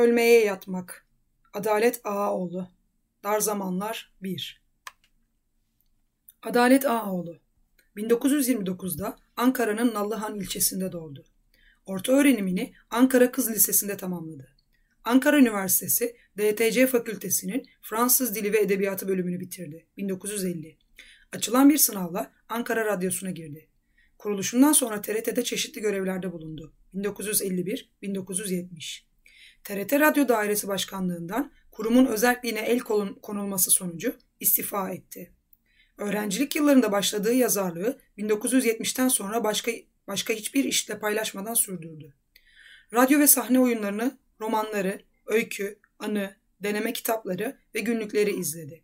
Ölmeye yatmak. Adalet Ağaoğlu. Dar zamanlar 1. Adalet Ağaoğlu. 1929'da Ankara'nın Nallıhan ilçesinde doğdu. Orta öğrenimini Ankara Kız Lisesi'nde tamamladı. Ankara Üniversitesi DTC Fakültesinin Fransız Dili ve Edebiyatı bölümünü bitirdi 1950. Açılan bir sınavla Ankara Radyosu'na girdi. Kuruluşundan sonra TRT'de çeşitli görevlerde bulundu. 1951-1970. TRT Radyo Dairesi Başkanlığından kurumun özelliğine el konulması sonucu istifa etti. Öğrencilik yıllarında başladığı yazarlığı 1970'ten sonra başka başka hiçbir işle paylaşmadan sürdürdü. Radyo ve sahne oyunlarını, romanları, öykü, anı, deneme kitapları ve günlükleri izledi.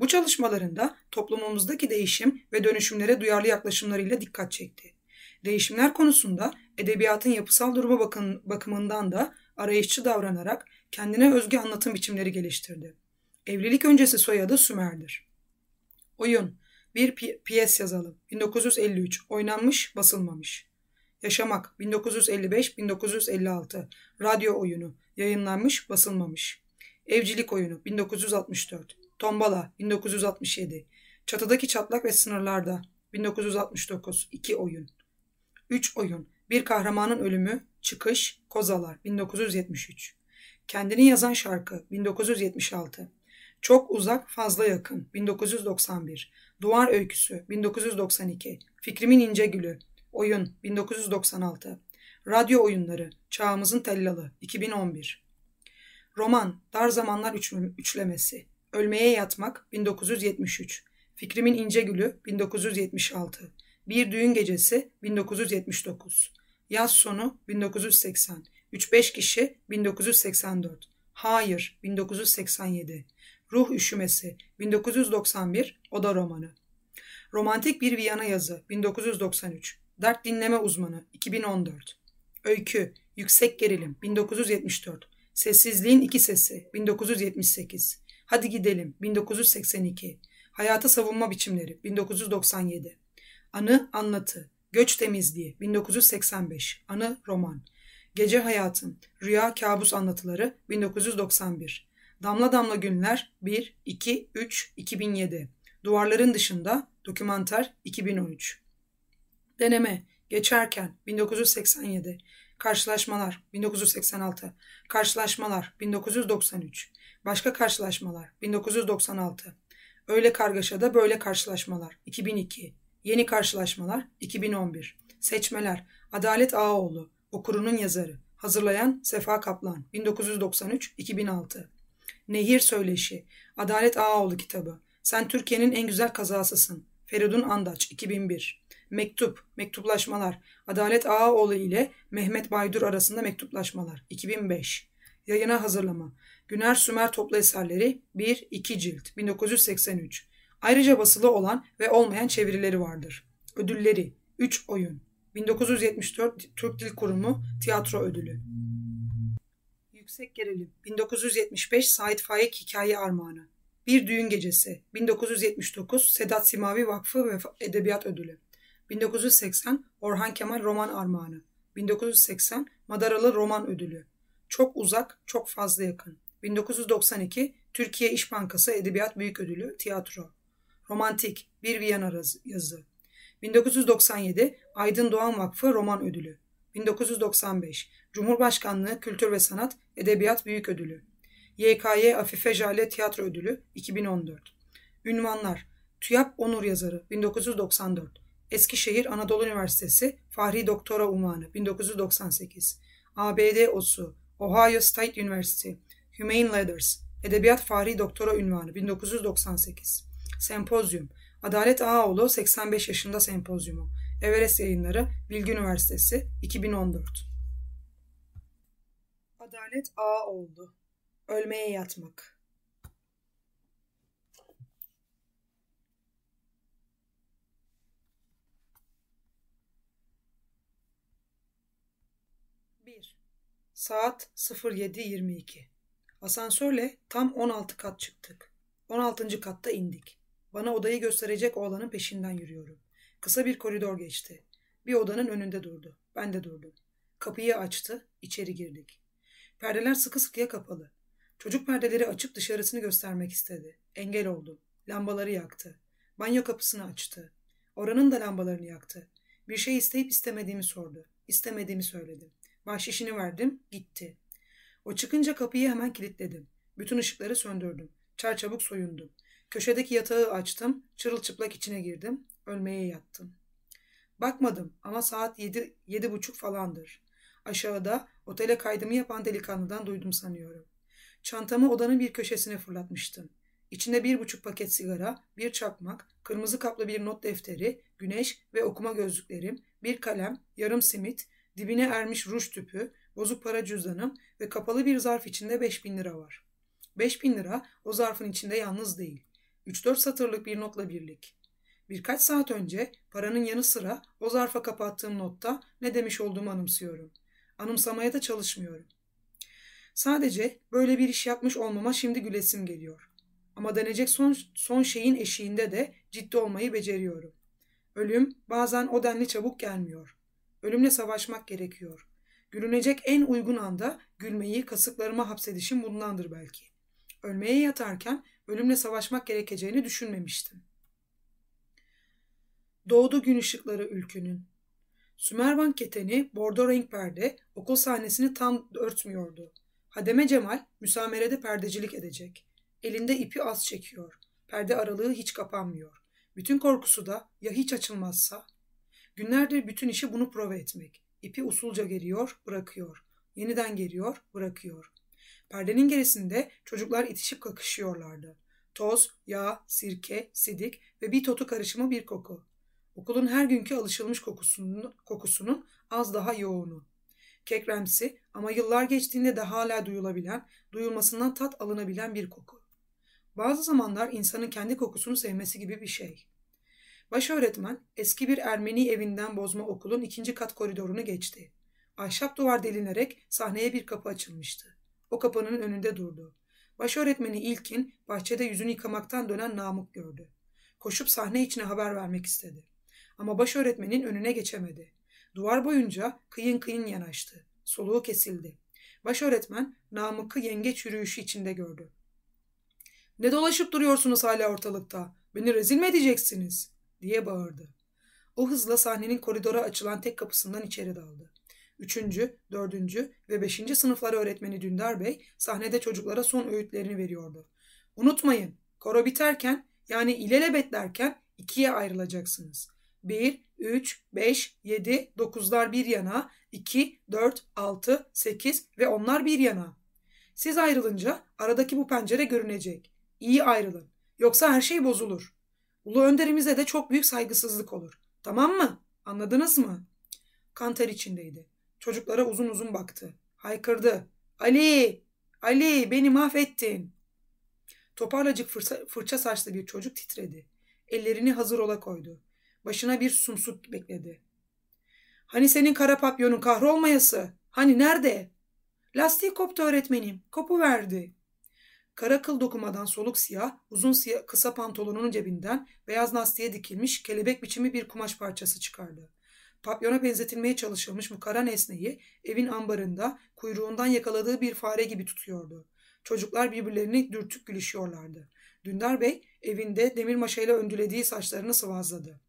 Bu çalışmalarında toplumumuzdaki değişim ve dönüşümlere duyarlı yaklaşımlarıyla dikkat çekti. Değişimler konusunda edebiyatın yapısal durumu bakın, bakımından da arayışçı davranarak kendine özgü anlatım biçimleri geliştirdi. Evlilik öncesi soyadı Sümer'dir. Oyun Bir pi- piyes yazalım. 1953. Oynanmış, basılmamış. Yaşamak 1955-1956. Radyo oyunu. Yayınlanmış, basılmamış. Evcilik oyunu 1964. Tombala 1967. Çatıdaki çatlak ve sınırlarda 1969. 2 oyun. 3 oyun. Bir kahramanın ölümü, çıkış, kozalar 1973. Kendini yazan şarkı 1976. Çok uzak, fazla yakın 1991. Duvar öyküsü 1992. Fikrimin ince gülü. Oyun 1996. Radyo oyunları Çağımızın Tellalı 2011. Roman Dar Zamanlar Üçlemesi Ölmeye Yatmak 1973. Fikrimin İnce Gülü 1976. Bir Düğün Gecesi 1979. Yaz Sonu 1980. 3-5 Kişi 1984. Hayır 1987. Ruh Üşümesi 1991 Oda Romanı. Romantik Bir Viyana Yazı 1993. Dert Dinleme Uzmanı 2014. Öykü Yüksek Gerilim 1974. Sessizliğin İki Sesi 1978. Hadi Gidelim 1982. Hayata Savunma Biçimleri 1997. Anı Anlatı Göç Temizliği 1985. Anı Roman. Gece Hayatım Rüya Kabus Anlatıları 1991. Damla Damla Günler 1, 2, 3, 2007. Duvarların Dışında Dokümanter 2013. Deneme Geçerken 1987. Karşılaşmalar 1986. Karşılaşmalar 1993. Başka karşılaşmalar 1996. Öyle kargaşada böyle karşılaşmalar 2002. Yeni karşılaşmalar 2011. Seçmeler Adalet Ağaoğlu Okurunun yazarı. Hazırlayan Sefa Kaplan 1993-2006. Nehir Söyleşi Adalet Ağaoğlu kitabı. Sen Türkiye'nin en güzel kazasısın. Feridun Andaç 2001. Mektup, mektuplaşmalar. Adalet Ağaoğlu ile Mehmet Baydur arasında mektuplaşmalar. 2005. Yayına hazırlama. Güner Sümer Toplu Eserleri 1-2 cilt 1983. Ayrıca basılı olan ve olmayan çevirileri vardır. Ödülleri 3 oyun. 1974 Türk Dil Kurumu Tiyatro Ödülü. Yüksek Gerilim 1975 Sait Faik Hikaye Armağanı. Bir Düğün Gecesi 1979 Sedat Simavi Vakfı ve Edebiyat Ödülü. 1980 Orhan Kemal Roman Armağanı. 1980 Madaralı Roman Ödülü. Çok uzak, çok fazla yakın. 1992 Türkiye İş Bankası Edebiyat Büyük Ödülü Tiyatro. Romantik Bir Viyana yazı. 1997 Aydın Doğan Vakfı Roman Ödülü. 1995 Cumhurbaşkanlığı Kültür ve Sanat Edebiyat Büyük Ödülü. YKY Afife Jale Tiyatro Ödülü 2014. Ünvanlar TÜYAP Onur Yazarı 1994. Eskişehir Anadolu Üniversitesi Fahri Doktora Unvanı 1998. ABD OSU Ohio State University Humane Letters Edebiyat Fahri Doktora Ünvanı 1998. Sempozyum Adalet Ağaoğlu 85 yaşında sempozyumu. Everest Yayınları Bilgi Üniversitesi 2014. Adalet Ağaoğlu Ölmeye Yatmak Bir. Saat 07.22 Asansörle tam 16 kat çıktık. 16. katta indik. Bana odayı gösterecek oğlanın peşinden yürüyorum. Kısa bir koridor geçti. Bir odanın önünde durdu. Ben de durdum. Kapıyı açtı, içeri girdik. Perdeler sıkı sıkıya kapalı. Çocuk perdeleri açıp dışarısını göstermek istedi. Engel oldu. Lambaları yaktı. Banyo kapısını açtı. Oranın da lambalarını yaktı. Bir şey isteyip istemediğimi sordu. İstemediğimi söyledim. Bahşişini verdim, gitti. O çıkınca kapıyı hemen kilitledim. Bütün ışıkları söndürdüm. Çarçabuk soyundum. Köşedeki yatağı açtım, çırılçıplak içine girdim, ölmeye yattım. Bakmadım ama saat yedi, yedi buçuk falandır. Aşağıda otele kaydımı yapan delikanlıdan duydum sanıyorum. Çantamı odanın bir köşesine fırlatmıştım. İçinde bir buçuk paket sigara, bir çakmak, kırmızı kaplı bir not defteri, güneş ve okuma gözlüklerim, bir kalem, yarım simit, dibine ermiş ruj tüpü, bozuk para cüzdanım ve kapalı bir zarf içinde beş bin lira var. Beş bin lira o zarfın içinde yalnız değil. Üç dört satırlık bir notla birlik. Birkaç saat önce paranın yanı sıra o zarfa kapattığım notta ne demiş olduğumu anımsıyorum. Anımsamaya da çalışmıyorum. Sadece böyle bir iş yapmış olmama şimdi gülesim geliyor. Ama denecek son, son şeyin eşiğinde de ciddi olmayı beceriyorum. Ölüm bazen o denli çabuk gelmiyor. Ölümle savaşmak gerekiyor. Gülünecek en uygun anda gülmeyi kasıklarıma hapsedişim bundandır belki. Ölmeye yatarken ölümle savaşmak gerekeceğini düşünmemiştim. Doğdu gün ışıkları ülkünün. Sümerbank keteni bordo renk perde okul sahnesini tam örtmüyordu. Hademe Cemal müsamerede perdecilik edecek. Elinde ipi az çekiyor. Perde aralığı hiç kapanmıyor. Bütün korkusu da ya hiç açılmazsa? Günlerdir bütün işi bunu prova etmek. İpi usulca geriyor, bırakıyor. Yeniden geriyor, bırakıyor. Perdenin gerisinde çocuklar itişip kakışıyorlardı. Toz, yağ, sirke, sidik ve bir totu karışımı bir koku. Okulun her günkü alışılmış kokusunun, kokusunun az daha yoğunu. Kekremsi ama yıllar geçtiğinde de hala duyulabilen, duyulmasından tat alınabilen bir koku. Bazı zamanlar insanın kendi kokusunu sevmesi gibi bir şey. Baş öğretmen eski bir Ermeni evinden bozma okulun ikinci kat koridorunu geçti. Ahşap duvar delinerek sahneye bir kapı açılmıştı. O kapının önünde durdu. Baş öğretmeni ilkin bahçede yüzünü yıkamaktan dönen Namık gördü. Koşup sahne içine haber vermek istedi. Ama baş öğretmenin önüne geçemedi. Duvar boyunca kıyın kıyın yanaştı. Soluğu kesildi. Baş öğretmen Namık'ı yengeç yürüyüşü içinde gördü. Ne dolaşıp duruyorsunuz hala ortalıkta? Beni rezil mi edeceksiniz? diye bağırdı. O hızla sahnenin koridora açılan tek kapısından içeri daldı. Üçüncü, dördüncü ve beşinci sınıflar öğretmeni Dündar Bey sahnede çocuklara son öğütlerini veriyordu. Unutmayın, koro biterken yani ilelebet derken ikiye ayrılacaksınız. 1, 3, 5, 7, 9'lar bir yana, 2, 4, 6, 8 ve onlar bir yana. Siz ayrılınca aradaki bu pencere görünecek. İyi ayrılın. Yoksa her şey bozulur. Ulu önderimize de çok büyük saygısızlık olur. Tamam mı? Anladınız mı? Kanter içindeydi. Çocuklara uzun uzun baktı. Haykırdı. Ali! Ali! Beni mahvettin. Toparlacık fırça, fırça saçlı bir çocuk titredi. Ellerini hazır ola koydu. Başına bir sumsuk bekledi. Hani senin kara papyonun kahrolmayası? Hani nerede? Lastiği koptu öğretmenim. Kopu verdi. Kara kıl dokumadan soluk siyah, uzun siyah, kısa pantolonunun cebinden beyaz lastiğe dikilmiş kelebek biçimi bir kumaş parçası çıkardı. Papyona benzetilmeye çalışılmış bu kara nesneyi evin ambarında kuyruğundan yakaladığı bir fare gibi tutuyordu. Çocuklar birbirlerini dürtüp gülüşüyorlardı. Dündar Bey evinde demir maşayla öndülediği saçlarını sıvazladı.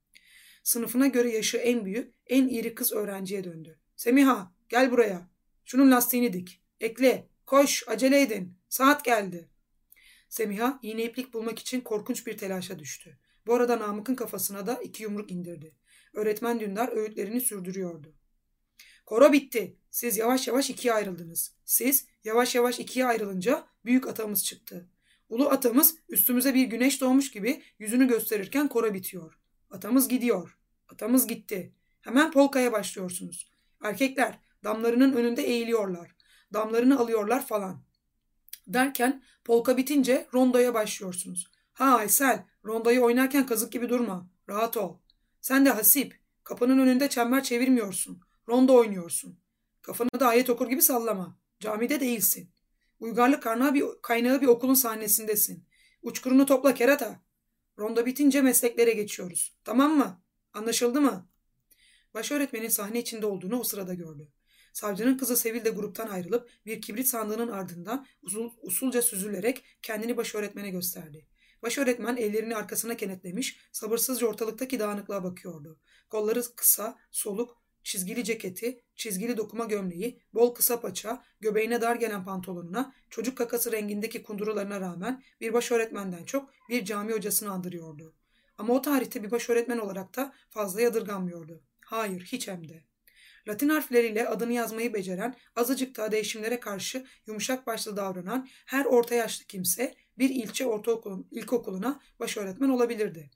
Sınıfına göre yaşı en büyük, en iri kız öğrenciye döndü. Semiha gel buraya. Şunun lastiğini dik. Ekle. Koş acele edin. Saat geldi. Semiha iğne iplik bulmak için korkunç bir telaşa düştü. Bu arada Namık'ın kafasına da iki yumruk indirdi. Öğretmen Dündar öğütlerini sürdürüyordu. Koro bitti. Siz yavaş yavaş ikiye ayrıldınız. Siz yavaş yavaş ikiye ayrılınca büyük atamız çıktı. Ulu atamız üstümüze bir güneş doğmuş gibi yüzünü gösterirken koro bitiyor. Atamız gidiyor. Atamız gitti. Hemen polkaya başlıyorsunuz. Erkekler damlarının önünde eğiliyorlar. Damlarını alıyorlar falan. Derken polka bitince rondoya başlıyorsunuz. Ha Aysel, rondoyu oynarken kazık gibi durma. Rahat ol. Sen de Hasip, kapının önünde çember çevirmiyorsun. Rondo oynuyorsun. Kafanı da ayet okur gibi sallama. Camide değilsin. Uygarlık kaynağı bir, kaynağı bir okulun sahnesindesin. Uçkurunu topla kerata. Rondo bitince mesleklere geçiyoruz. Tamam mı? Anlaşıldı mı? Baş öğretmenin sahne içinde olduğunu o sırada gördü. Savcının kızı Sevil de gruptan ayrılıp bir kibrit sandığının ardından usul, usulca süzülerek kendini baş öğretmene gösterdi. Baş öğretmen ellerini arkasına kenetlemiş, sabırsızca ortalıktaki dağınıklığa bakıyordu. Kolları kısa, soluk, çizgili ceketi, çizgili dokuma gömleği, bol kısa paça, göbeğine dar gelen pantolonuna, çocuk kakası rengindeki kundurularına rağmen bir baş öğretmenden çok bir cami hocasını andırıyordu. Ama o tarihte bir baş öğretmen olarak da fazla yadırganmıyordu. Hayır, hiç hem de. Latin harfleriyle adını yazmayı beceren, azıcık daha değişimlere karşı yumuşak başlı davranan her orta yaşlı kimse bir ilçe ortaokulun ilkokuluna baş öğretmen olabilirdi.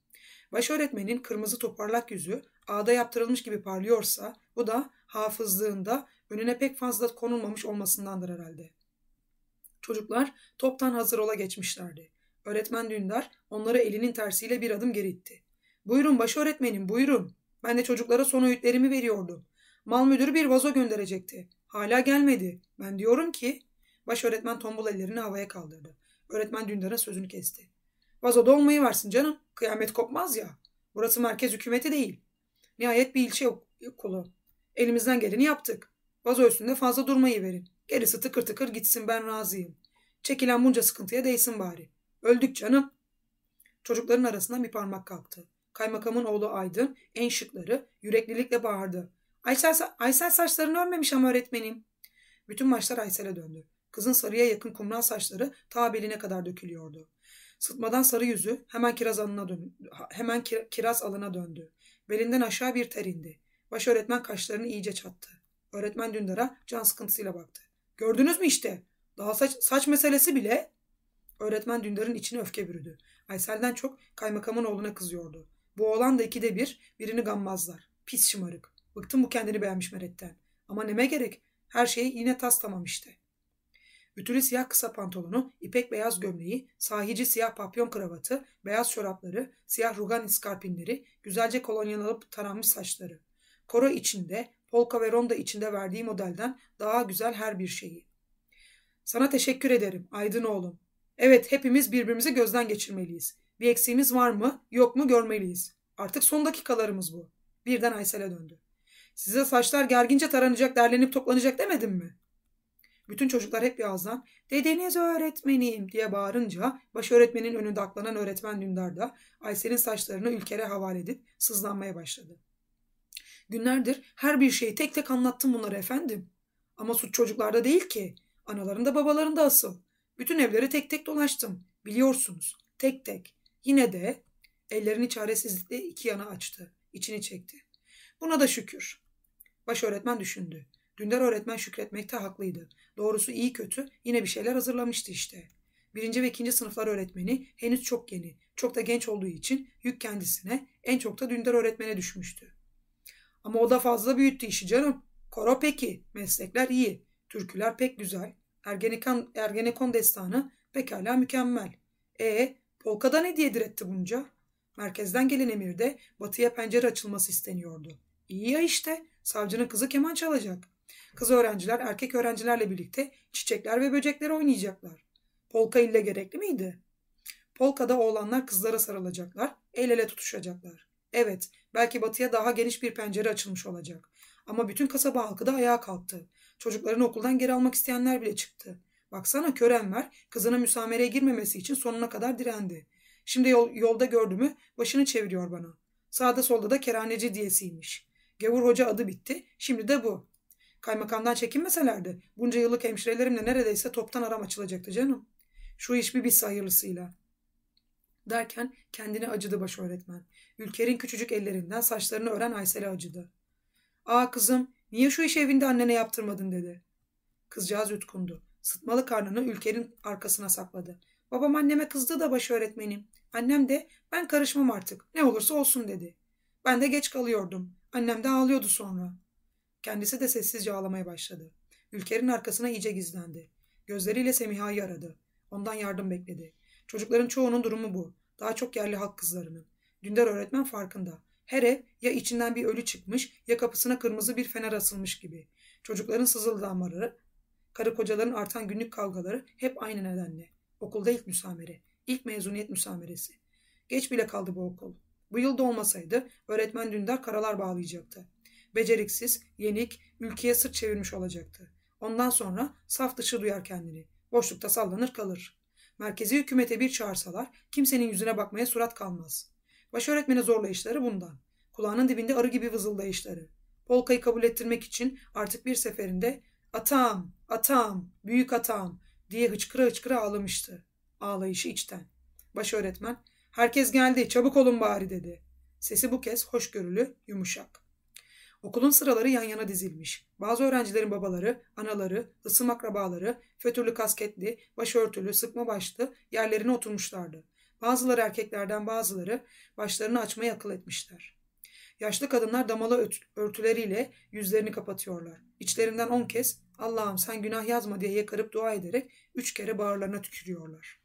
Baş öğretmenin kırmızı toparlak yüzü ağda yaptırılmış gibi parlıyorsa bu da hafızlığında önüne pek fazla konulmamış olmasındandır herhalde. Çocuklar toptan hazır ola geçmişlerdi. Öğretmen Dündar onları elinin tersiyle bir adım geri itti. Buyurun baş öğretmenim buyurun. Ben de çocuklara son öğütlerimi veriyordum. Mal müdürü bir vazo gönderecekti. Hala gelmedi. Ben diyorum ki... Baş öğretmen tombul ellerini havaya kaldırdı. Öğretmen Dündar'ın sözünü kesti. Vazoda olmayı varsın canım. Kıyamet kopmaz ya. Burası merkez hükümeti değil. Nihayet bir ilçe okulu. Elimizden geleni yaptık. Vazo üstünde fazla durmayı verin. Gerisi tıkır tıkır gitsin ben razıyım. Çekilen bunca sıkıntıya değsin bari. Öldük canım. Çocukların arasından bir parmak kalktı. Kaymakamın oğlu Aydın en şıkları yüreklilikle bağırdı. Aysel, Aysel saçlarını örmemiş ama öğretmenim. Bütün maçlar Aysel'e döndü. Kızın sarıya yakın kumral saçları ta beline kadar dökülüyordu. Sıtmadan sarı yüzü hemen kiraz alına döndü. Hemen kiraz alına döndü. Belinden aşağı bir ter indi. Baş öğretmen kaşlarını iyice çattı. Öğretmen Dündar'a can sıkıntısıyla baktı. Gördünüz mü işte? Daha saç, saç meselesi bile. Öğretmen Dündar'ın içine öfke bürüdü. Aysel'den çok kaymakamın oğluna kızıyordu. Bu oğlan da ikide bir birini gammazlar. Pis şımarık. Bıktım bu kendini beğenmiş meretten. Ama neme gerek? Her şey yine tas tamam işte. Ütülü siyah kısa pantolonu, ipek beyaz gömleği, sahici siyah papyon kravatı, beyaz çorapları, siyah rugan iskarpinleri, güzelce kolonyalanıp taranmış saçları. Koro içinde, polka ve ronda içinde verdiği modelden daha güzel her bir şeyi. Sana teşekkür ederim Aydın oğlum. Evet hepimiz birbirimizi gözden geçirmeliyiz. Bir eksiğimiz var mı yok mu görmeliyiz. Artık son dakikalarımız bu. Birden Aysel'e döndü. Size saçlar gergince taranacak, derlenip toplanacak demedim mi? Bütün çocuklar hep bir ağızdan dedeniz öğretmenim diye bağırınca baş öğretmenin önünde aklanan öğretmen Dündar da Aysel'in saçlarını ülkere havale edip sızlanmaya başladı. Günlerdir her bir şeyi tek tek anlattım bunları efendim. Ama suç çocuklarda değil ki. Analarında babalarında asıl. Bütün evleri tek tek dolaştım. Biliyorsunuz. Tek tek. Yine de ellerini çaresizlikle iki yana açtı. İçini çekti. Buna da şükür. Baş öğretmen düşündü. Dündar öğretmen şükretmekte haklıydı. Doğrusu iyi kötü yine bir şeyler hazırlamıştı işte. Birinci ve ikinci sınıflar öğretmeni henüz çok yeni, çok da genç olduğu için yük kendisine, en çok da Dündar öğretmene düşmüştü. Ama o da fazla büyüttü işi canım. Koro peki, meslekler iyi, türküler pek güzel, Ergenekon, Ergenekon destanı pekala mükemmel. E polkada ne diye diretti bunca? Merkezden gelen emirde batıya pencere açılması isteniyordu. İyi ya işte, savcının kızı keman çalacak. Kız öğrenciler erkek öğrencilerle birlikte çiçekler ve böcekler oynayacaklar. Polka ile gerekli miydi? Polkada oğlanlar kızlara sarılacaklar, el ele tutuşacaklar. Evet, belki batıya daha geniş bir pencere açılmış olacak. Ama bütün kasaba halkı da ayağa kalktı. Çocuklarını okuldan geri almak isteyenler bile çıktı. Baksana kör Enver kızına müsamereye girmemesi için sonuna kadar direndi. Şimdi yol, yolda gördüğümü başını çeviriyor bana. Sağda solda da kerhaneci diyesiymiş. Gavur hoca adı bitti. Şimdi de bu. Kaymakamdan çekinmeselerdi bunca yıllık hemşirelerimle neredeyse toptan aram açılacaktı canım. Şu iş bir bitse hayırlısıyla. Derken kendini acıdı baş öğretmen. Ülker'in küçücük ellerinden saçlarını ören Aysel'e acıdı. Aa kızım niye şu iş evinde annene yaptırmadın dedi. Kızcağız yutkundu. Sıtmalı karnını Ülker'in arkasına sakladı. Babam anneme kızdı da baş öğretmenim. Annem de ben karışmam artık ne olursa olsun dedi. Ben de geç kalıyordum. Annem de ağlıyordu sonra. Kendisi de sessizce ağlamaya başladı. Ülker'in arkasına iyice gizlendi. Gözleriyle Semiha'yı aradı. Ondan yardım bekledi. Çocukların çoğunun durumu bu. Daha çok yerli halk kızlarının. Dündar öğretmen farkında. Her ev ya içinden bir ölü çıkmış ya kapısına kırmızı bir fener asılmış gibi. Çocukların sızıldamaları, karı kocaların artan günlük kavgaları hep aynı nedenle. Okulda ilk müsamere, ilk mezuniyet müsameresi. Geç bile kaldı bu okul. Bu yıl da olmasaydı öğretmen Dündar karalar bağlayacaktı. Beceriksiz, yenik, ülkeye sırt çevirmiş olacaktı. Ondan sonra saf dışı duyar kendini. Boşlukta sallanır kalır. Merkezi hükümete bir çağırsalar kimsenin yüzüne bakmaya surat kalmaz. Baş öğretmene zorlayışları bundan. Kulağının dibinde arı gibi vızıldayışları. Polka'yı kabul ettirmek için artık bir seferinde atam, atam, büyük atam diye hıçkıra hıçkıra ağlamıştı. Ağlayışı içten. Baş öğretmen herkes geldi çabuk olun bari dedi. Sesi bu kez hoşgörülü, yumuşak. Okulun sıraları yan yana dizilmiş. Bazı öğrencilerin babaları, anaları, ısım akrabaları, fötürlü kasketli, başörtülü, sıkma başlı yerlerine oturmuşlardı. Bazıları erkeklerden bazıları başlarını açmaya akıl etmişler. Yaşlı kadınlar damalı örtüleriyle yüzlerini kapatıyorlar. İçlerinden on kez Allah'ım sen günah yazma diye yakarıp dua ederek üç kere bağırlarına tükürüyorlar.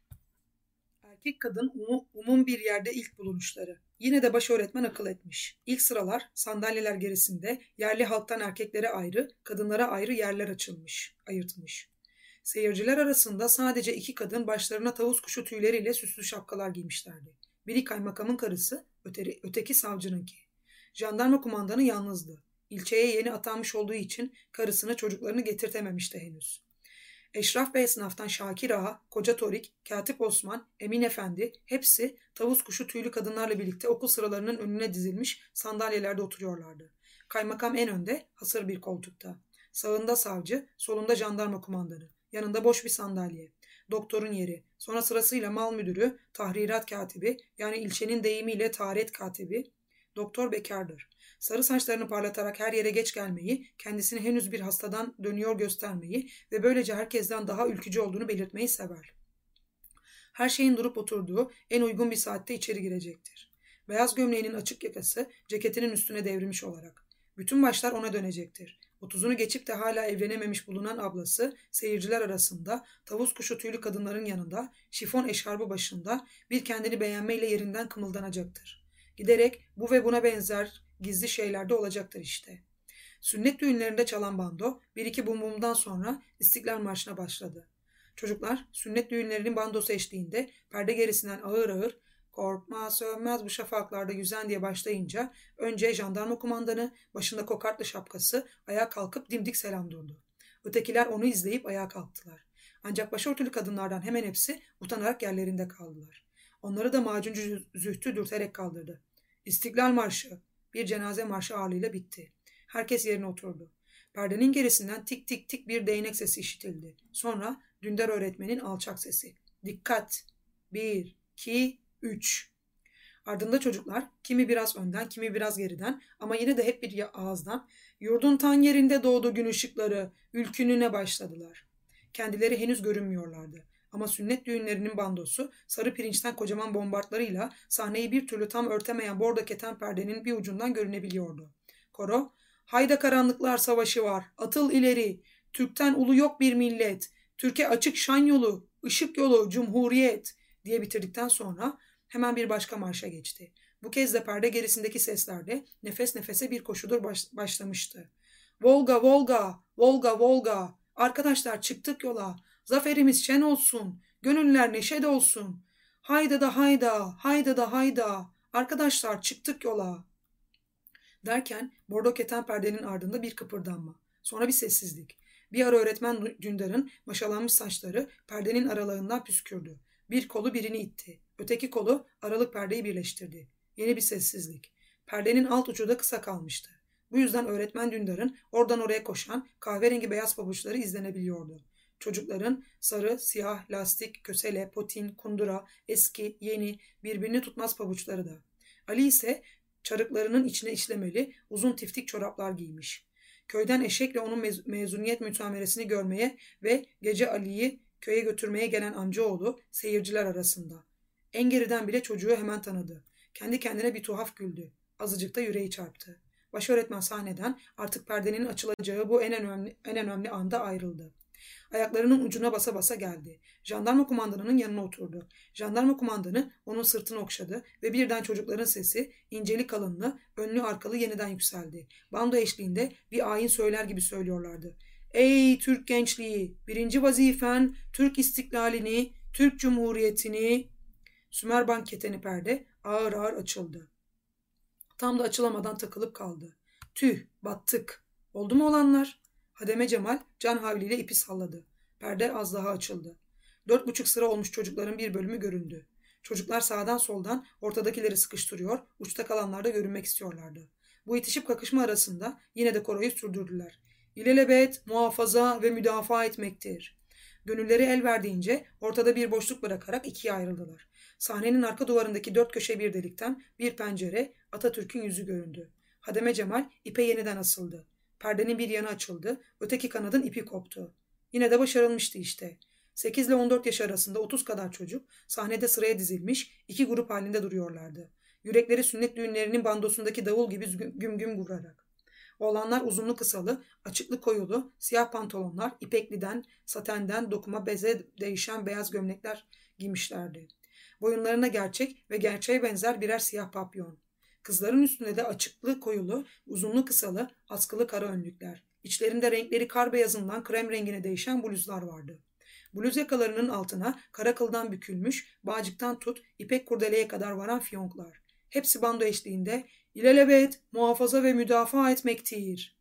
Erkek kadın umum bir yerde ilk bulunuşları. Yine de baş öğretmen akıl etmiş. İlk sıralar sandalyeler gerisinde yerli halktan erkeklere ayrı, kadınlara ayrı yerler açılmış, ayırtmış. Seyirciler arasında sadece iki kadın başlarına tavus kuşu tüyleriyle süslü şapkalar giymişlerdi. Biri kaymakamın karısı, öteri, öteki savcınınki. Jandarma kumandanı yalnızdı. İlçeye yeni atanmış olduğu için karısını çocuklarını getirtememişti henüz. Eşraf Bey sınıftan Şakir Ağa, Koca Torik, Katip Osman, Emin Efendi hepsi tavus kuşu tüylü kadınlarla birlikte okul sıralarının önüne dizilmiş sandalyelerde oturuyorlardı. Kaymakam en önde, hasır bir koltukta. Sağında savcı, solunda jandarma kumandanı. Yanında boş bir sandalye. Doktorun yeri. Sonra sırasıyla mal müdürü, tahrirat katibi yani ilçenin deyimiyle taharet katibi. Doktor bekardır. Sarı saçlarını parlatarak her yere geç gelmeyi, kendisini henüz bir hastadan dönüyor göstermeyi ve böylece herkesten daha ülkücü olduğunu belirtmeyi sever. Her şeyin durup oturduğu en uygun bir saatte içeri girecektir. Beyaz gömleğinin açık yakası ceketinin üstüne devrilmiş olarak. Bütün başlar ona dönecektir. Otuzunu geçip de hala evlenememiş bulunan ablası seyirciler arasında tavus kuşu tüylü kadınların yanında şifon eşarbı başında bir kendini beğenmeyle yerinden kımıldanacaktır. Giderek bu ve buna benzer gizli şeyler de olacaktır işte. Sünnet düğünlerinde çalan bando bir iki bum bumdan sonra İstiklal Marşı'na başladı. Çocuklar sünnet düğünlerinin bandosu eşliğinde perde gerisinden ağır ağır korkma sövmez bu şafaklarda yüzen diye başlayınca önce jandarma kumandanı başında kokartlı şapkası ayağa kalkıp dimdik selam durdu. Ötekiler onu izleyip ayağa kalktılar. Ancak başörtülü kadınlardan hemen hepsi utanarak yerlerinde kaldılar. Onları da macuncu zühtü dürterek kaldırdı. İstiklal Marşı bir cenaze marşı ağırlığıyla bitti. Herkes yerine oturdu. Perdenin gerisinden tik tik tik bir değnek sesi işitildi. Sonra Dündar öğretmenin alçak sesi. Dikkat! Bir, iki, üç. Ardında çocuklar kimi biraz önden kimi biraz geriden ama yine de hep bir ağızdan yurdun tan yerinde doğdu gün ışıkları ülkününe başladılar. Kendileri henüz görünmüyorlardı. Ama sünnet düğünlerinin bandosu sarı pirinçten kocaman bombardlarıyla sahneyi bir türlü tam örtemeyen bordo keten perdenin bir ucundan görünebiliyordu. Koro, hayda karanlıklar savaşı var, atıl ileri, Türk'ten ulu yok bir millet, Türkiye açık şan yolu, ışık yolu, cumhuriyet diye bitirdikten sonra hemen bir başka marşa geçti. Bu kez de perde gerisindeki seslerde nefes nefese bir koşudur baş, başlamıştı. Volga, Volga, Volga, Volga. Arkadaşlar çıktık yola. Zaferimiz şen olsun. Gönüller neşe olsun. Hayda da hayda, hayda da hayda. Arkadaşlar çıktık yola. Derken bordo keten perdenin ardında bir kıpırdanma. Sonra bir sessizlik. Bir ara öğretmen Dündar'ın maşalanmış saçları perdenin aralığından püskürdü. Bir kolu birini itti. Öteki kolu aralık perdeyi birleştirdi. Yeni bir sessizlik. Perdenin alt ucu da kısa kalmıştı. Bu yüzden öğretmen Dündar'ın oradan oraya koşan kahverengi beyaz pabuçları izlenebiliyordu. Çocukların sarı, siyah, lastik, kösele, potin, kundura, eski, yeni, birbirini tutmaz pabuçları da. Ali ise çarıklarının içine işlemeli uzun tiftik çoraplar giymiş. Köyden eşekle onun mez mezuniyet mütameresini görmeye ve gece Ali'yi köye götürmeye gelen amcaoğlu seyirciler arasında. En geriden bile çocuğu hemen tanıdı. Kendi kendine bir tuhaf güldü. Azıcık da yüreği çarptı. Baş öğretmen sahneden artık perdenin açılacağı bu en önemli, en önemli anda ayrıldı. Ayaklarının ucuna basa basa geldi. Jandarma kumandanının yanına oturdu. Jandarma kumandanı onun sırtını okşadı ve birden çocukların sesi inceli kalınlı, önlü arkalı yeniden yükseldi. Bando eşliğinde bir ayin söyler gibi söylüyorlardı. Ey Türk gençliği! Birinci vazifen Türk istiklalini, Türk Cumhuriyeti'ni... Sümerbank keteni perde ağır ağır açıldı. Tam da açılamadan takılıp kaldı. Tüh, battık. Oldu mu olanlar? Hademe Cemal can havliyle ipi salladı. Perde az daha açıldı. Dört buçuk sıra olmuş çocukların bir bölümü göründü. Çocuklar sağdan soldan ortadakileri sıkıştırıyor, uçta kalanlar da görünmek istiyorlardı. Bu itişip kakışma arasında yine de koroyu sürdürdüler. İlelebet, muhafaza ve müdafaa etmektir. Gönülleri el verdiğince ortada bir boşluk bırakarak ikiye ayrıldılar. Sahnenin arka duvarındaki dört köşe bir delikten bir pencere Atatürk'ün yüzü göründü. Hademe Cemal ipe yeniden asıldı. Perdenin bir yanı açıldı, öteki kanadın ipi koptu. Yine de başarılmıştı işte. 8 ile 14 yaş arasında 30 kadar çocuk sahnede sıraya dizilmiş iki grup halinde duruyorlardı. Yürekleri sünnet düğünlerinin bandosundaki davul gibi güm güm vurarak. Oğlanlar uzunlu kısalı, açıklı koyulu, siyah pantolonlar, ipekliden, satenden, dokuma beze değişen beyaz gömlekler giymişlerdi. Boyunlarına gerçek ve gerçeğe benzer birer siyah papyon. Kızların üstünde de açıklı koyulu, uzunlu kısalı, askılı kara önlükler. İçlerinde renkleri kar beyazından krem rengine değişen bluzlar vardı. Bluz yakalarının altına kara kıldan bükülmüş, bağcıktan tut, ipek kurdeleye kadar varan fiyonklar. Hepsi bando eşliğinde ilelebet, muhafaza ve müdafaa etmektir.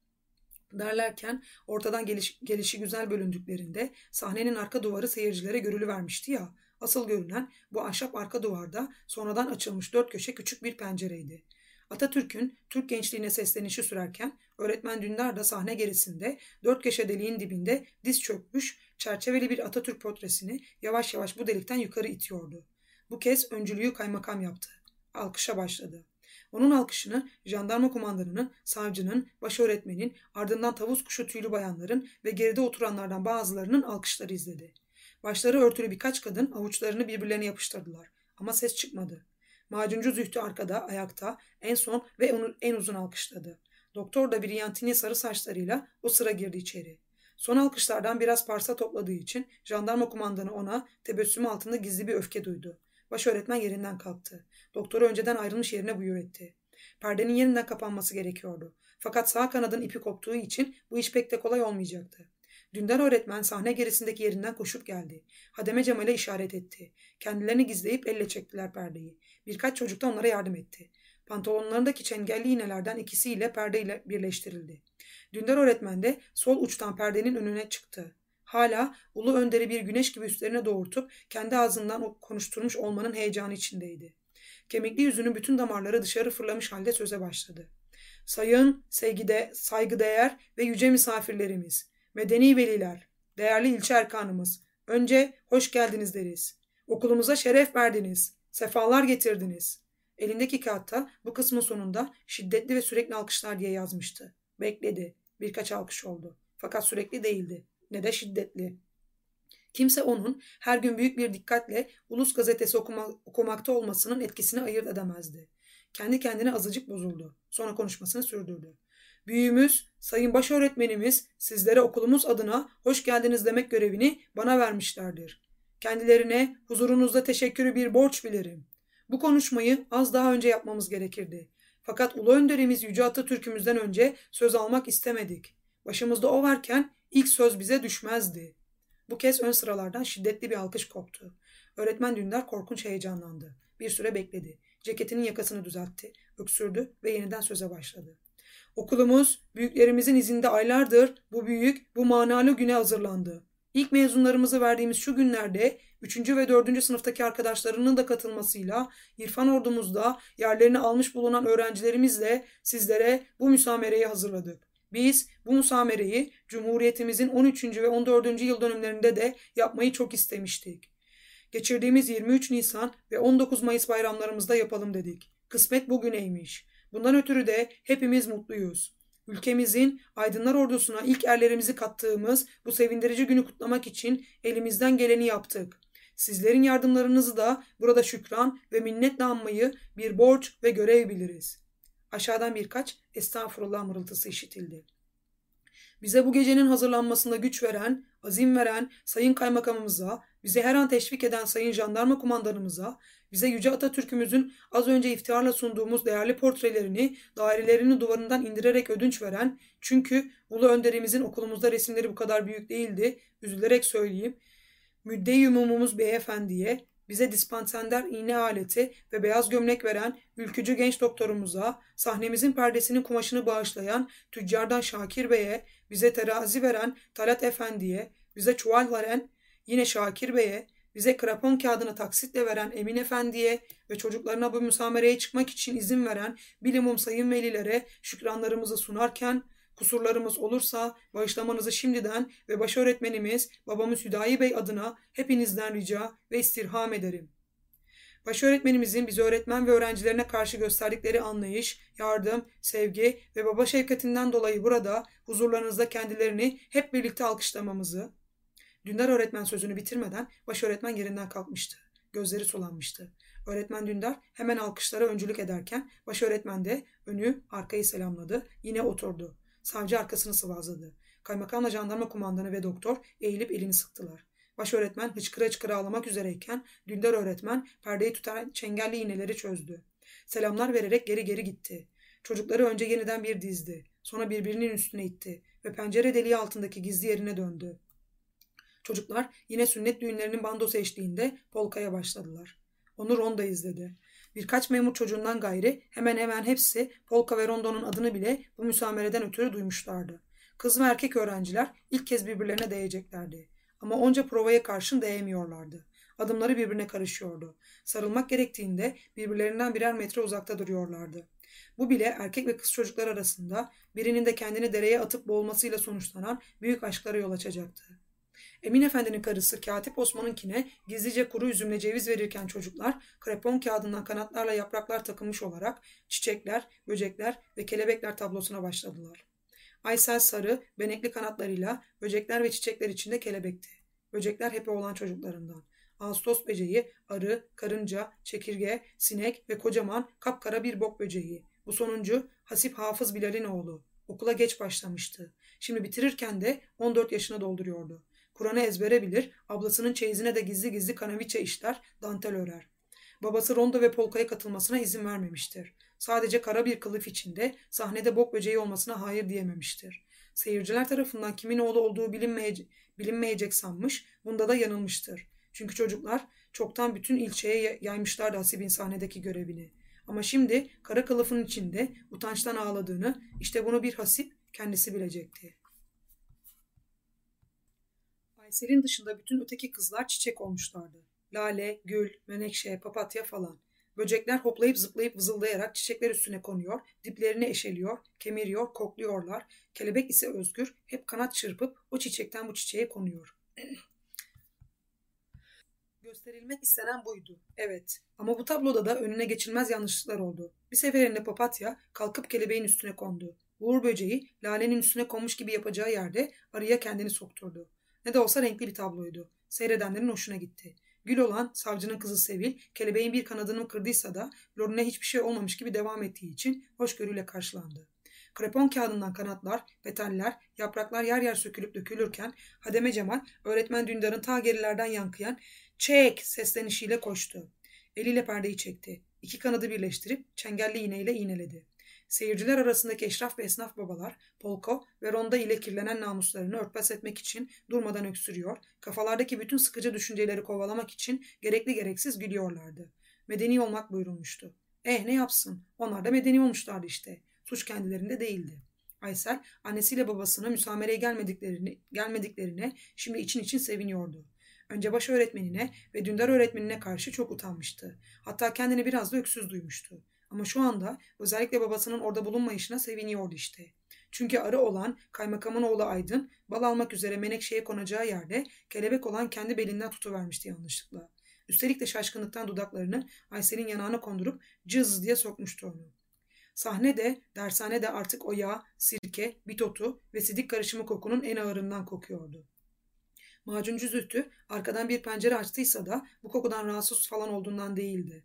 Derlerken ortadan geliş, gelişi güzel bölündüklerinde sahnenin arka duvarı seyircilere görülüvermişti ya. Asıl görünen bu ahşap arka duvarda sonradan açılmış dört köşe küçük bir pencereydi. Atatürk'ün Türk gençliğine seslenişi sürerken öğretmen Dündar da sahne gerisinde dört köşe deliğin dibinde diz çökmüş çerçeveli bir Atatürk portresini yavaş yavaş bu delikten yukarı itiyordu. Bu kez öncülüğü kaymakam yaptı. Alkışa başladı. Onun alkışını jandarma kumandanının, savcının, baş öğretmenin, ardından tavus kuşu tüylü bayanların ve geride oturanlardan bazılarının alkışları izledi. Başları örtülü birkaç kadın avuçlarını birbirlerine yapıştırdılar. Ama ses çıkmadı. Macuncu Zühtü arkada, ayakta, en son ve onu en uzun alkışladı. Doktor da briyantini sarı saçlarıyla o sıra girdi içeri. Son alkışlardan biraz parsa topladığı için jandarma kumandanı ona tebessümü altında gizli bir öfke duydu. Baş öğretmen yerinden kalktı. Doktoru önceden ayrılmış yerine buyur etti. Perdenin yeniden kapanması gerekiyordu. Fakat sağ kanadın ipi koptuğu için bu iş pek de kolay olmayacaktı. Dündar öğretmen sahne gerisindeki yerinden koşup geldi. Hademe Cemal'e işaret etti. Kendilerini gizleyip elle çektiler perdeyi. Birkaç çocuk da onlara yardım etti. Pantolonlarındaki çengelli iğnelerden ikisiyle perdeyle birleştirildi. Dündar öğretmen de sol uçtan perdenin önüne çıktı. Hala ulu önderi bir güneş gibi üstlerine doğurtup kendi ağzından konuşturmuş olmanın heyecanı içindeydi. Kemikli yüzünün bütün damarları dışarı fırlamış halde söze başladı. Sayın, sevgide, saygıdeğer ve yüce misafirlerimiz, medeni veliler, değerli ilçe erkanımız, önce hoş geldiniz deriz. Okulumuza şeref verdiniz, sefalar getirdiniz. Elindeki kağıtta bu kısmın sonunda şiddetli ve sürekli alkışlar diye yazmıştı. Bekledi. Birkaç alkış oldu. Fakat sürekli değildi. Ne de şiddetli. Kimse onun her gün büyük bir dikkatle Ulus gazetesi okuma, okumakta olmasının etkisini ayırt edemezdi. Kendi kendine azıcık bozuldu. Sonra konuşmasını sürdürdü. Büyüğümüz, sayın baş öğretmenimiz sizlere okulumuz adına hoş geldiniz demek görevini bana vermişlerdir. Kendilerine huzurunuzda teşekkürü bir borç bilirim. Bu konuşmayı az daha önce yapmamız gerekirdi. Fakat ulu önderimiz Yüce Atatürk'ümüzden önce söz almak istemedik. Başımızda o varken ilk söz bize düşmezdi. Bu kez ön sıralardan şiddetli bir alkış koptu. Öğretmen Dündar korkunç heyecanlandı. Bir süre bekledi. Ceketinin yakasını düzeltti, öksürdü ve yeniden söze başladı. Okulumuz büyüklerimizin izinde aylardır bu büyük, bu manalı güne hazırlandı. İlk mezunlarımızı verdiğimiz şu günlerde 3. ve 4. sınıftaki arkadaşlarının da katılmasıyla İrfan ordumuzda yerlerini almış bulunan öğrencilerimizle sizlere bu müsamereyi hazırladık. Biz bu musamereyi Cumhuriyetimizin 13. ve 14. yıl dönümlerinde de yapmayı çok istemiştik. Geçirdiğimiz 23 Nisan ve 19 Mayıs bayramlarımızda yapalım dedik. Kısmet bugüneymiş. Bundan ötürü de hepimiz mutluyuz. Ülkemizin aydınlar ordusuna ilk erlerimizi kattığımız bu sevindirici günü kutlamak için elimizden geleni yaptık. Sizlerin yardımlarınızı da burada şükran ve minnetle anmayı bir borç ve görev biliriz. Aşağıdan birkaç estağfurullah mırıltısı işitildi. Bize bu gecenin hazırlanmasında güç veren, azim veren Sayın Kaymakamımıza, bize her an teşvik eden Sayın Jandarma Kumandanımıza, bize Yüce Atatürk'ümüzün az önce iftiharla sunduğumuz değerli portrelerini dairelerini duvarından indirerek ödünç veren, çünkü Ulu Önderimizin okulumuzda resimleri bu kadar büyük değildi, üzülerek söyleyeyim, müdde-i umumumuz beyefendiye, bize dispansender iğne aleti ve beyaz gömlek veren ülkücü genç doktorumuza, sahnemizin perdesinin kumaşını bağışlayan tüccardan Şakir Bey'e, bize terazi veren Talat Efendi'ye, bize çuval veren yine Şakir Bey'e, bize krapon kağıdını taksitle veren Emin Efendi'ye ve çocuklarına bu müsamereye çıkmak için izin veren bilimum sayın velilere şükranlarımızı sunarken kusurlarımız olursa bağışlamanızı şimdiden ve baş öğretmenimiz babamız Hüdayi Bey adına hepinizden rica ve istirham ederim. Baş öğretmenimizin bize öğretmen ve öğrencilerine karşı gösterdikleri anlayış, yardım, sevgi ve baba şefkatinden dolayı burada huzurlarınızda kendilerini hep birlikte alkışlamamızı, Dündar öğretmen sözünü bitirmeden baş öğretmen yerinden kalkmıştı. Gözleri sulanmıştı. Öğretmen Dündar hemen alkışlara öncülük ederken baş öğretmen de önü arkayı selamladı. Yine oturdu. Savcı arkasını sıvazladı. Kaymakamla jandarma kumandanı ve doktor eğilip elini sıktılar. Baş öğretmen hıçkıra hıçkıra ağlamak üzereyken Dündar öğretmen perdeyi tutan çengelli iğneleri çözdü. Selamlar vererek geri geri gitti. Çocukları önce yeniden bir dizdi. Sonra birbirinin üstüne itti ve pencere deliği altındaki gizli yerine döndü. Çocuklar yine sünnet düğünlerinin bandosu eşliğinde polkaya başladılar. Onu ronda izledi. Birkaç memur çocuğundan gayri hemen hemen hepsi polka ve rondonun adını bile bu müsamereden ötürü duymuşlardı. Kız ve erkek öğrenciler ilk kez birbirlerine değeceklerdi. Ama onca provaya karşın değemiyorlardı. Adımları birbirine karışıyordu. Sarılmak gerektiğinde birbirlerinden birer metre uzakta duruyorlardı. Bu bile erkek ve kız çocuklar arasında birinin de kendini dereye atıp boğulmasıyla sonuçlanan büyük aşklara yol açacaktı. Emin Efendi'nin karısı Katip Osman'ınkine gizlice kuru üzümle ceviz verirken çocuklar krepon kağıdından kanatlarla yapraklar takılmış olarak çiçekler, böcekler ve kelebekler tablosuna başladılar. Aysel sarı, benekli kanatlarıyla böcekler ve çiçekler içinde kelebekti. Böcekler hep olan çocuklarından. Ağustos böceği, arı, karınca, çekirge, sinek ve kocaman kapkara bir bok böceği. Bu sonuncu Hasip Hafız Bilal'in oğlu. Okula geç başlamıştı. Şimdi bitirirken de 14 yaşına dolduruyordu. Kur'an'ı ezbere bilir, ablasının çeyizine de gizli gizli kanaviçe işler, dantel örer. Babası rondo ve polkaya katılmasına izin vermemiştir. Sadece kara bir kılıf içinde sahnede bok böceği olmasına hayır diyememiştir. Seyirciler tarafından kimin oğlu olduğu bilinmeyecek, bilinmeyecek sanmış, bunda da yanılmıştır. Çünkü çocuklar çoktan bütün ilçeye yaymışlardı Hasib'in sahnedeki görevini. Ama şimdi kara kılıfın içinde utançtan ağladığını, işte bunu bir Hasip kendisi bilecekti. Aysel'in dışında bütün öteki kızlar çiçek olmuşlardı. Lale, gül, menekşe, papatya falan. Böcekler hoplayıp zıplayıp vızıldayarak çiçekler üstüne konuyor, diplerini eşeliyor, kemiriyor, kokluyorlar. Kelebek ise özgür, hep kanat çırpıp o çiçekten bu çiçeğe konuyor. Gösterilmek istenen buydu. Evet. Ama bu tabloda da önüne geçilmez yanlışlıklar oldu. Bir seferinde papatya kalkıp kelebeğin üstüne kondu. Uğur böceği lalenin üstüne konmuş gibi yapacağı yerde arıya kendini sokturdu. Ne de olsa renkli bir tabloydu. Seyredenlerin hoşuna gitti. Gül olan savcının kızı Sevil, kelebeğin bir kanadını kırdıysa da Lorne hiçbir şey olmamış gibi devam ettiği için hoşgörüyle karşılandı. Krepon kağıdından kanatlar, petaller, yapraklar yer yer sökülüp dökülürken Hademe Cemal öğretmen Dündar'ın ta gerilerden yankıyan çek seslenişiyle koştu. Eliyle perdeyi çekti. İki kanadı birleştirip çengelli iğneyle iğneledi. Seyirciler arasındaki eşraf ve esnaf babalar polko ve ronda ile kirlenen namuslarını örtbas etmek için durmadan öksürüyor, kafalardaki bütün sıkıcı düşünceleri kovalamak için gerekli gereksiz gülüyorlardı. Medeni olmak buyurulmuştu. Eh ne yapsın? Onlar da medeni olmuşlardı işte. Suç kendilerinde değildi. Aysel annesiyle babasına müsamereye gelmediklerini, gelmediklerine şimdi için için seviniyordu. Önce baş öğretmenine ve dündar öğretmenine karşı çok utanmıştı. Hatta kendini biraz da öksüz duymuştu. Ama şu anda özellikle babasının orada bulunmayışına seviniyordu işte. Çünkü arı olan kaymakamın oğlu Aydın bal almak üzere Menekşe'ye konacağı yerde kelebek olan kendi belinden tutuvermişti yanlışlıkla. Üstelik de şaşkınlıktan dudaklarını Aysel'in yanağına kondurup cız diye sokmuştu onu. Sahne de, dershane de artık o yağ, sirke, bitotu ve sidik karışımı kokunun en ağırından kokuyordu. Macuncu zühtü arkadan bir pencere açtıysa da bu kokudan rahatsız falan olduğundan değildi.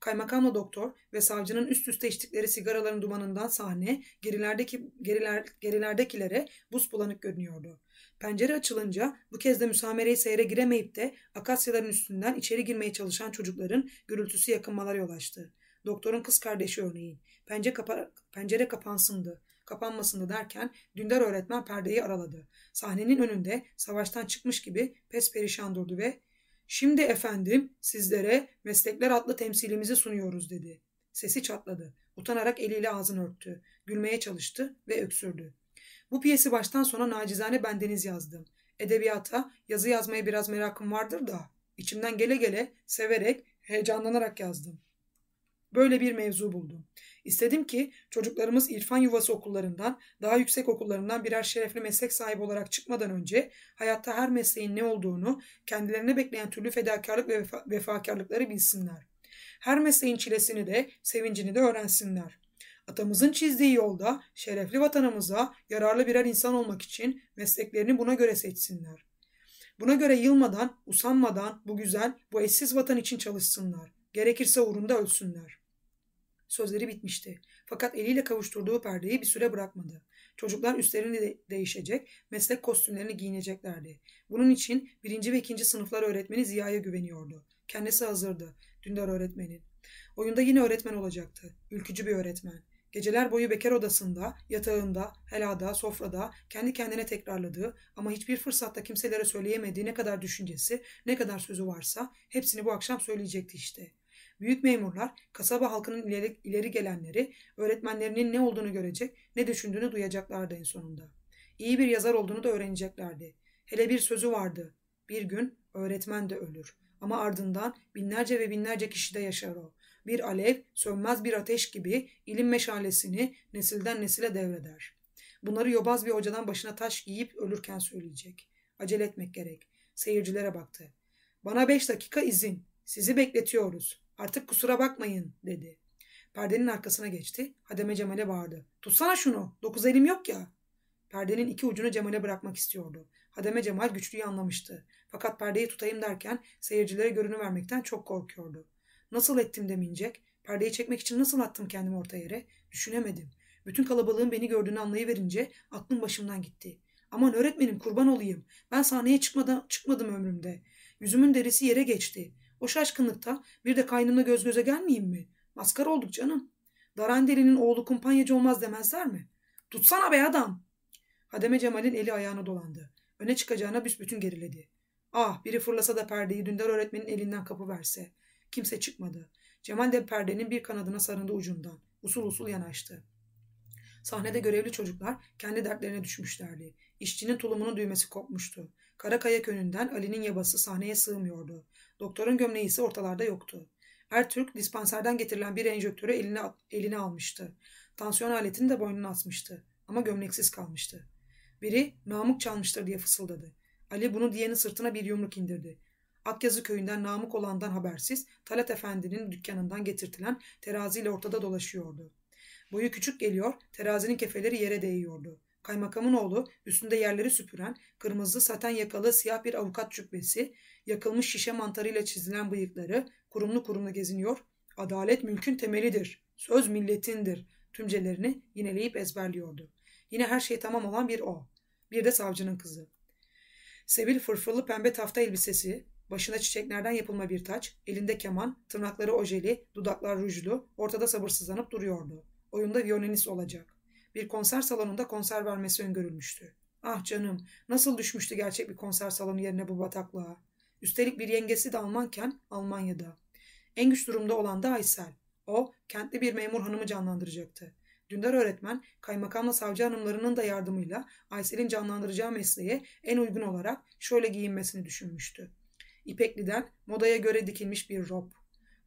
Kaymakamla doktor ve savcının üst üste içtikleri sigaraların dumanından sahne gerilerdeki geriler, gerilerdekilere buz bulanık görünüyordu. Pencere açılınca bu kez de müsamereye seyre giremeyip de akasyaların üstünden içeri girmeye çalışan çocukların gürültüsü yakınmalara yol açtı. Doktorun kız kardeşi örneğin. Pencere, kapa pencere kapansındı kapanmasında derken Dündar öğretmen perdeyi araladı. Sahnenin önünde savaştan çıkmış gibi pes perişan durdu ve Şimdi efendim sizlere meslekler adlı temsilimizi sunuyoruz dedi. Sesi çatladı. Utanarak eliyle ağzını örttü. Gülmeye çalıştı ve öksürdü. Bu piyesi baştan sona nacizane bendeniz yazdım. Edebiyata, yazı yazmaya biraz merakım vardır da içimden gele gele, severek, heyecanlanarak yazdım. Böyle bir mevzu buldum. İstedim ki çocuklarımız irfan yuvası okullarından, daha yüksek okullarından birer şerefli meslek sahibi olarak çıkmadan önce hayatta her mesleğin ne olduğunu, kendilerine bekleyen türlü fedakarlık ve vefa vefakarlıkları bilsinler. Her mesleğin çilesini de, sevincini de öğrensinler. Atamızın çizdiği yolda şerefli vatanımıza yararlı birer insan olmak için mesleklerini buna göre seçsinler. Buna göre yılmadan, usanmadan bu güzel, bu eşsiz vatan için çalışsınlar. Gerekirse uğrunda ölsünler. Sözleri bitmişti. Fakat eliyle kavuşturduğu perdeyi bir süre bırakmadı. Çocuklar üstlerini de değişecek, meslek kostümlerini giyineceklerdi. Bunun için birinci ve ikinci sınıflar öğretmeni Ziya'ya güveniyordu. Kendisi hazırdı. Dündar öğretmenin. Oyunda yine öğretmen olacaktı. Ülkücü bir öğretmen. Geceler boyu bekar odasında, yatağında, helada, sofrada kendi kendine tekrarladığı ama hiçbir fırsatta kimselere söyleyemediği ne kadar düşüncesi, ne kadar sözü varsa hepsini bu akşam söyleyecekti işte. Büyük memurlar, kasaba halkının ileri, ileri gelenleri, öğretmenlerinin ne olduğunu görecek, ne düşündüğünü duyacaklardı en sonunda. İyi bir yazar olduğunu da öğreneceklerdi. Hele bir sözü vardı. Bir gün öğretmen de ölür. Ama ardından binlerce ve binlerce kişi de yaşar o. Bir alev, sönmez bir ateş gibi ilim meşalesini nesilden nesile devreder. Bunları yobaz bir hocadan başına taş giyip ölürken söyleyecek. Acele etmek gerek. Seyircilere baktı. Bana beş dakika izin. Sizi bekletiyoruz. Artık kusura bakmayın dedi. Perdenin arkasına geçti. Hademe Cemal'e bağırdı. Tutsana şunu. Dokuz elim yok ya. Perdenin iki ucunu Cemal'e bırakmak istiyordu. Hademe Cemal güçlüyü anlamıştı. Fakat perdeyi tutayım derken seyircilere görünü vermekten çok korkuyordu. Nasıl ettim demeyecek? Perdeyi çekmek için nasıl attım kendimi orta yere? Düşünemedim. Bütün kalabalığın beni gördüğünü anlayıverince aklım başımdan gitti. Aman öğretmenim kurban olayım. Ben sahneye çıkmadan, çıkmadım ömrümde. Yüzümün derisi yere geçti. O şaşkınlıkta bir de kaynımla göz göze gelmeyeyim mi? Maskar olduk canım. Darandelinin oğlu kumpanyacı olmaz demezler mi? Tutsana be adam. Hademe Cemal'in eli ayağına dolandı. Öne çıkacağına büsbütün geriledi. Ah biri fırlasa da perdeyi Dündar öğretmenin elinden kapı verse. Kimse çıkmadı. Cemal de perdenin bir kanadına sarındı ucundan. Usul usul yanaştı. Sahnede görevli çocuklar kendi dertlerine düşmüşlerdi. İşçinin tulumunun düğmesi kopmuştu. Kara kayak önünden Ali'nin yabası sahneye sığmıyordu. Doktorun gömleği ise ortalarda yoktu. Ertürk dispanserden getirilen bir enjektörü eline, eline almıştı. Tansiyon aletini de boynuna asmıştı. Ama gömleksiz kalmıştı. Biri Namık çalmıştır diye fısıldadı. Ali bunu diyenin sırtına bir yumruk indirdi. Akyazı köyünden Namık olandan habersiz Talat Efendi'nin dükkanından getirtilen teraziyle ortada dolaşıyordu. Boyu küçük geliyor, terazinin kefeleri yere değiyordu. Kaymakamın oğlu üstünde yerleri süpüren, kırmızı saten yakalı siyah bir avukat cübbesi, yakılmış şişe mantarıyla çizilen bıyıkları kurumlu kurumlu geziniyor. Adalet mülkün temelidir, söz milletindir tümcelerini yineleyip ezberliyordu. Yine her şey tamam olan bir o. Bir de savcının kızı. Sevil fırfırlı pembe tafta elbisesi, başına çiçeklerden yapılma bir taç, elinde keman, tırnakları ojeli, dudaklar rujlu, ortada sabırsızlanıp duruyordu. Oyunda violinist olacak. Bir konser salonunda konser vermesi öngörülmüştü. Ah canım, nasıl düşmüştü gerçek bir konser salonu yerine bu bataklığa. Üstelik bir yengesi de Almanken Almanya'da. En güç durumda olan da Aysel. O, kentli bir memur hanımı canlandıracaktı. Dündar öğretmen, kaymakamla savcı hanımlarının da yardımıyla Aysel'in canlandıracağı mesleğe en uygun olarak şöyle giyinmesini düşünmüştü. İpekliden modaya göre dikilmiş bir rob.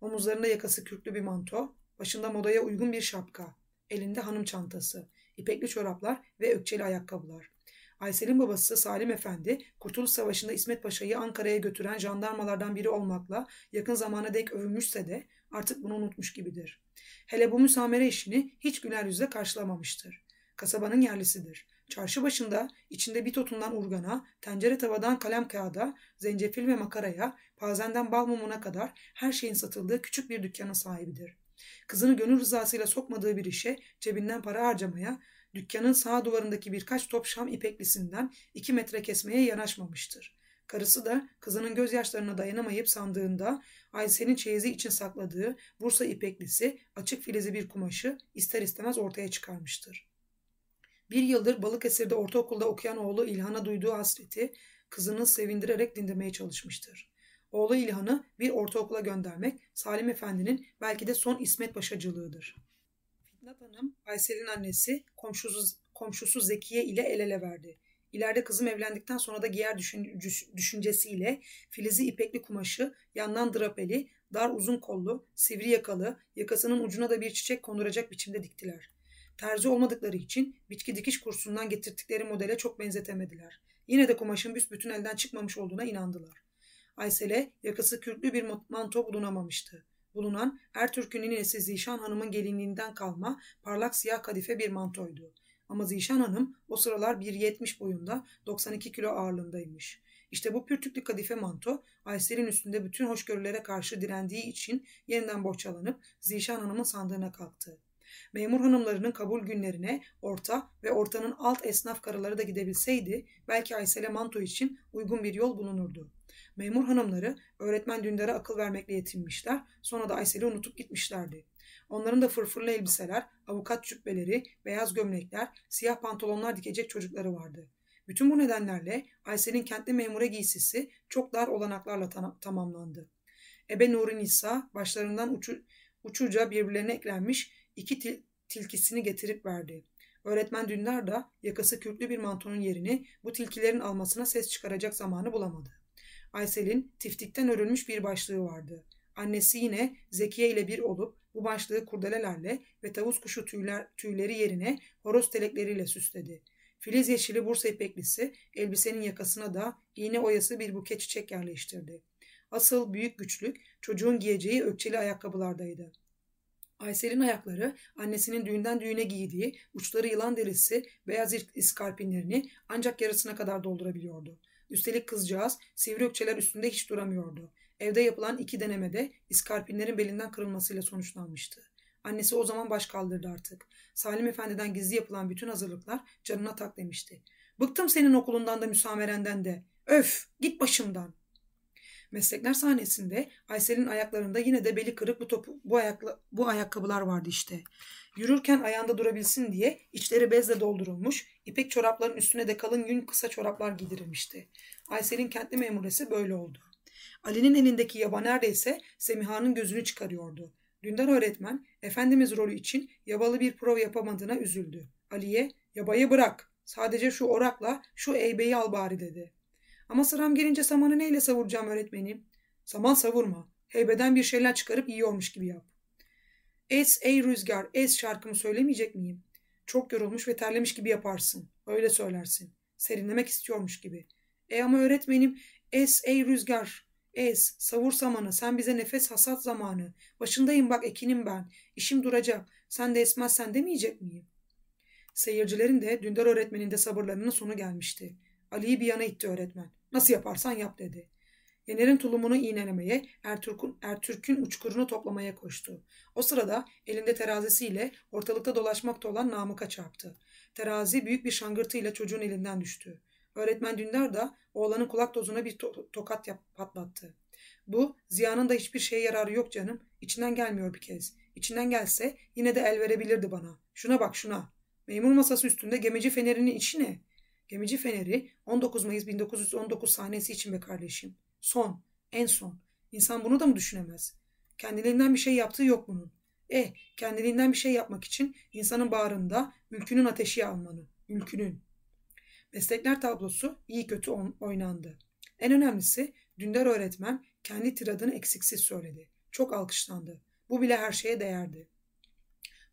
Omuzlarında yakası kürklü bir manto, başında modaya uygun bir şapka, elinde hanım çantası, ipekli çoraplar ve ökçeli ayakkabılar. Aysel'in babası Salim Efendi, Kurtuluş Savaşı'nda İsmet Paşa'yı Ankara'ya götüren jandarmalardan biri olmakla yakın zamana dek övülmüşse de artık bunu unutmuş gibidir. Hele bu müsamere işini hiç güler yüzle karşılamamıştır. Kasabanın yerlisidir. Çarşı başında içinde bit otundan urgana, tencere tavadan kalem kağıda, zencefil ve makaraya, pazenden bal mumuna kadar her şeyin satıldığı küçük bir dükkanın sahibidir. Kızını gönül rızasıyla sokmadığı bir işe cebinden para harcamaya, dükkanın sağ duvarındaki birkaç top şam ipeklisinden iki metre kesmeye yanaşmamıştır. Karısı da kızının gözyaşlarına dayanamayıp sandığında Aysel'in çeyizi için sakladığı Bursa ipeklisi açık filizi bir kumaşı ister istemez ortaya çıkarmıştır. Bir yıldır Balıkesir'de ortaokulda okuyan oğlu İlhan'a duyduğu hasreti kızını sevindirerek dindirmeye çalışmıştır. Oğlu İlhan'ı bir ortaokula göndermek Salim Efendi'nin belki de son İsmet Paşacılığıdır. Fitnat Hanım, Aysel'in annesi komşusu, komşusu Zekiye ile el ele verdi. İleride kızım evlendikten sonra da giyer düşün, düşüncesiyle Filiz'i ipekli kumaşı, yandan drapeli, dar uzun kollu, sivri yakalı, yakasının ucuna da bir çiçek konduracak biçimde diktiler. Terzi olmadıkları için bitki dikiş kursundan getirdikleri modele çok benzetemediler. Yine de kumaşın büsbütün elden çıkmamış olduğuna inandılar. Aysel'e yakası kürklü bir manto bulunamamıştı. Bulunan Ertürk'ün ninesi Zişan Hanım'ın gelinliğinden kalma parlak siyah kadife bir mantoydu. Ama Zişan Hanım o sıralar 1.70 boyunda 92 kilo ağırlığındaymış. İşte bu pürtüklü kadife manto Aysel'in üstünde bütün hoşgörülere karşı direndiği için yeniden bohçalanıp Zişan Hanım'ın sandığına kalktı. Memur hanımlarının kabul günlerine orta ve ortanın alt esnaf karıları da gidebilseydi belki Aysel'e manto için uygun bir yol bulunurdu. Memur hanımları öğretmen Dündar'a akıl vermekle yetinmişler sonra da Aysel'i unutup gitmişlerdi. Onların da fırfırlı elbiseler, avukat cübbeleri, beyaz gömlekler, siyah pantolonlar dikecek çocukları vardı. Bütün bu nedenlerle Aysel'in kentli memure giysisi çok dar olanaklarla tamamlandı. Ebe Nuri Nisa başlarından uçu, uçuca birbirlerine eklenmiş iki til tilkisini getirip verdi. Öğretmen Dündar da yakası kürklü bir mantonun yerini bu tilkilerin almasına ses çıkaracak zamanı bulamadı. Aysel'in tiftikten örülmüş bir başlığı vardı. Annesi yine Zekiye ile bir olup bu başlığı kurdelelerle ve tavus kuşu tüyler, tüyleri yerine horoz telekleriyle süsledi. Filiz yeşili Bursa ipeklisi elbisenin yakasına da iğne oyası bir buket çiçek yerleştirdi. Asıl büyük güçlük çocuğun giyeceği ökçeli ayakkabılardaydı. Aysel'in ayakları annesinin düğünden düğüne giydiği uçları yılan derisi beyaz iskarpinlerini ancak yarısına kadar doldurabiliyordu. Üstelik kızcağız sivri ökçeler üstünde hiç duramıyordu. Evde yapılan iki denemede iskarpinlerin belinden kırılmasıyla sonuçlanmıştı. Annesi o zaman baş kaldırdı artık. Salim Efendi'den gizli yapılan bütün hazırlıklar canına tak demişti. Bıktım senin okulundan da müsamerenden de. Öf git başımdan. Meslekler sahnesinde Aysel'in ayaklarında yine de beli kırık bu, topu, bu, ayakla, bu ayakkabılar vardı işte. Yürürken ayağında durabilsin diye içleri bezle doldurulmuş, ipek çorapların üstüne de kalın yün kısa çoraplar giydirilmişti. Aysel'in kentli memuresi böyle oldu. Ali'nin elindeki yaba neredeyse Semiha'nın gözünü çıkarıyordu. Dündar öğretmen Efendimiz rolü için yabalı bir prov yapamadığına üzüldü. Ali'ye yabayı bırak sadece şu orakla şu eybeyi al bari dedi. Ama sıram gelince samanı neyle savuracağım öğretmenim? Saman savurma. Heybeden bir şeyler çıkarıp yiyormuş gibi yap. Es ey rüzgar es şarkımı söylemeyecek miyim? Çok yorulmuş ve terlemiş gibi yaparsın. Öyle söylersin. Serinlemek istiyormuş gibi. E ama öğretmenim es ey rüzgar Ez, savur samanı, sen bize nefes hasat zamanı. Başındayım bak ekinim ben. İşim duracak. Sen de esmezsen demeyecek miyim? Seyircilerin de Dündar öğretmenin de sabırlarının sonu gelmişti. Ali'yi bir yana itti öğretmen. Nasıl yaparsan yap dedi. Yener'in tulumunu iğnelemeye, Ertürk'ün Ertürk'ün uçkurunu toplamaya koştu. O sırada elinde terazisiyle ortalıkta dolaşmakta olan Namık'a çarptı. Terazi büyük bir şangırtıyla çocuğun elinden düştü. Öğretmen Dündar da oğlanın kulak tozuna bir to- tokat yap- patlattı. Bu Ziya'nın da hiçbir şeye yararı yok canım. İçinden gelmiyor bir kez. İçinden gelse yine de el verebilirdi bana. Şuna bak şuna. Memur masası üstünde gemici fenerinin içi ne? Gemici feneri 19 Mayıs 1919 sahnesi için be kardeşim. Son, en son. İnsan bunu da mı düşünemez? Kendiliğinden bir şey yaptığı yok bunun. Eh, kendiliğinden bir şey yapmak için insanın bağrında ülkünün ateşi almanı. Ülkünün. Meslekler tablosu iyi kötü oynandı. En önemlisi Dündar öğretmen kendi tiradını eksiksiz söyledi. Çok alkışlandı. Bu bile her şeye değerdi.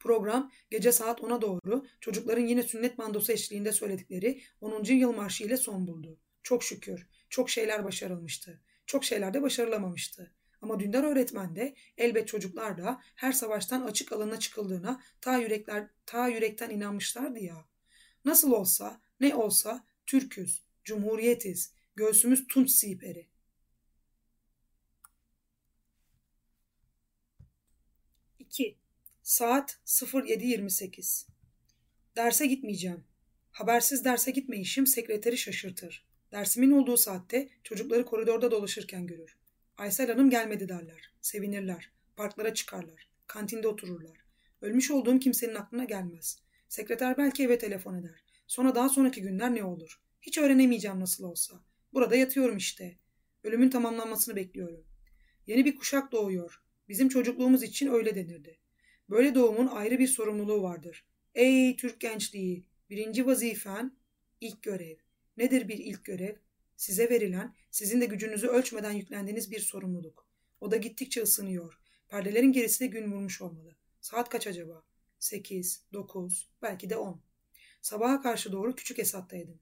Program gece saat 10'a doğru çocukların yine sünnet mandosu eşliğinde söyledikleri 10. yıl marşı ile son buldu. Çok şükür çok şeyler başarılmıştı. Çok şeyler de başarılamamıştı. Ama Dündar öğretmen de elbet çocuklar da her savaştan açık alana çıkıldığına ta yürekler ta yürekten inanmışlardı ya. Nasıl olsa ne olsa Türküz, Cumhuriyetiz, göğsümüz tunç siperi. İki. Saat 07.28. Derse gitmeyeceğim. Habersiz derse gitmeyişim sekreteri şaşırtır. Dersimin olduğu saatte çocukları koridorda dolaşırken görür. Aysel Hanım gelmedi derler. Sevinirler. Parklara çıkarlar. Kantinde otururlar. Ölmüş olduğum kimsenin aklına gelmez. Sekreter belki eve telefon eder. Sonra daha sonraki günler ne olur? Hiç öğrenemeyeceğim nasıl olsa. Burada yatıyorum işte. Ölümün tamamlanmasını bekliyorum. Yeni bir kuşak doğuyor. Bizim çocukluğumuz için öyle denirdi. Böyle doğumun ayrı bir sorumluluğu vardır. Ey Türk gençliği! Birinci vazifen ilk görev. Nedir bir ilk görev? Size verilen, sizin de gücünüzü ölçmeden yüklendiğiniz bir sorumluluk. O da gittikçe ısınıyor. Perdelerin gerisine gün vurmuş olmalı. Saat kaç acaba? Sekiz, dokuz, belki de on. Sabaha karşı doğru küçük Esat'taydım.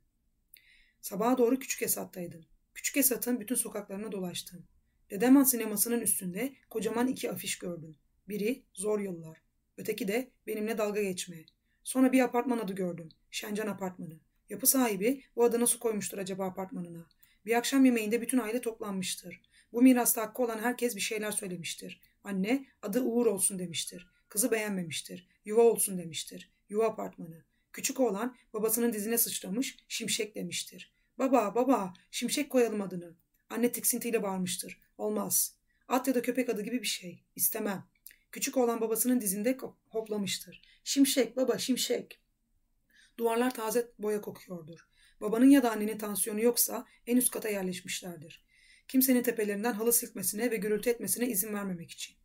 Sabaha doğru küçük Esat'taydım. Küçük Esat'ın bütün sokaklarını dolaştım. Dedeman sinemasının üstünde kocaman iki afiş gördüm. Biri Zor Yıllar. Öteki de benimle dalga geçme. Sonra bir apartman adı gördüm. Şencan Apartmanı. Yapı sahibi bu adı nasıl koymuştur acaba apartmanına? Bir akşam yemeğinde bütün aile toplanmıştır. Bu mirasta hakkı olan herkes bir şeyler söylemiştir. Anne adı Uğur olsun demiştir. Kızı beğenmemiştir. Yuva olsun demiştir. Yuva apartmanı. Küçük oğlan babasının dizine sıçramış şimşek demiştir. Baba baba şimşek koyalım adını. Anne tiksintiyle bağırmıştır. Olmaz. At ya da köpek adı gibi bir şey. İstemem. Küçük oğlan babasının dizinde hoplamıştır. Şimşek baba şimşek. Duvarlar taze boya kokuyordur. Babanın ya da annenin tansiyonu yoksa en üst kata yerleşmişlerdir. Kimsenin tepelerinden halı silkmesine ve gürültü etmesine izin vermemek için.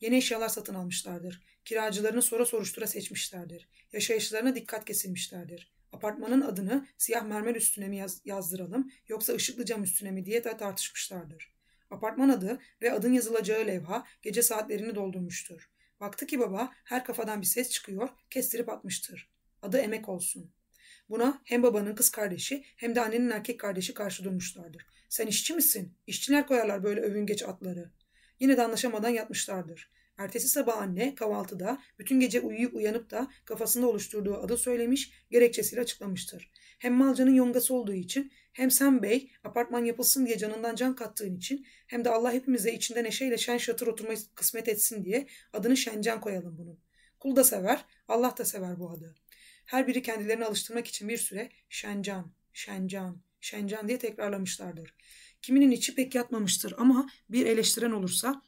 Yeni eşyalar satın almışlardır. Kiracılarını sonra soruştura seçmişlerdir. Yaşayışlarına dikkat kesilmişlerdir. Apartmanın adını siyah mermer üstüne mi yaz yazdıralım yoksa ışıklı cam üstüne mi diye de tartışmışlardır. Apartman adı ve adın yazılacağı levha gece saatlerini doldurmuştur. Baktı ki baba her kafadan bir ses çıkıyor, kestirip atmıştır. Adı Emek olsun. Buna hem babanın kız kardeşi hem de annenin erkek kardeşi karşı durmuşlardır. Sen işçi misin? İşçiler koyarlar böyle övüngeç atları. Yine de anlaşamadan yatmışlardır. Ertesi sabah anne kahvaltıda bütün gece uyuyup uyanıp da kafasında oluşturduğu adı söylemiş, gerekçesiyle açıklamıştır. Hem malcanın yongası olduğu için hem sen bey apartman yapılsın diye canından can kattığın için hem de Allah hepimize içinde neşeyle şen şatır oturmayı kısmet etsin diye adını Şencan koyalım bunun. Kul da sever, Allah da sever bu adı. Her biri kendilerini alıştırmak için bir süre Şencan, Şencan, Şencan diye tekrarlamışlardır. Kiminin içi pek yatmamıştır ama bir eleştiren olursa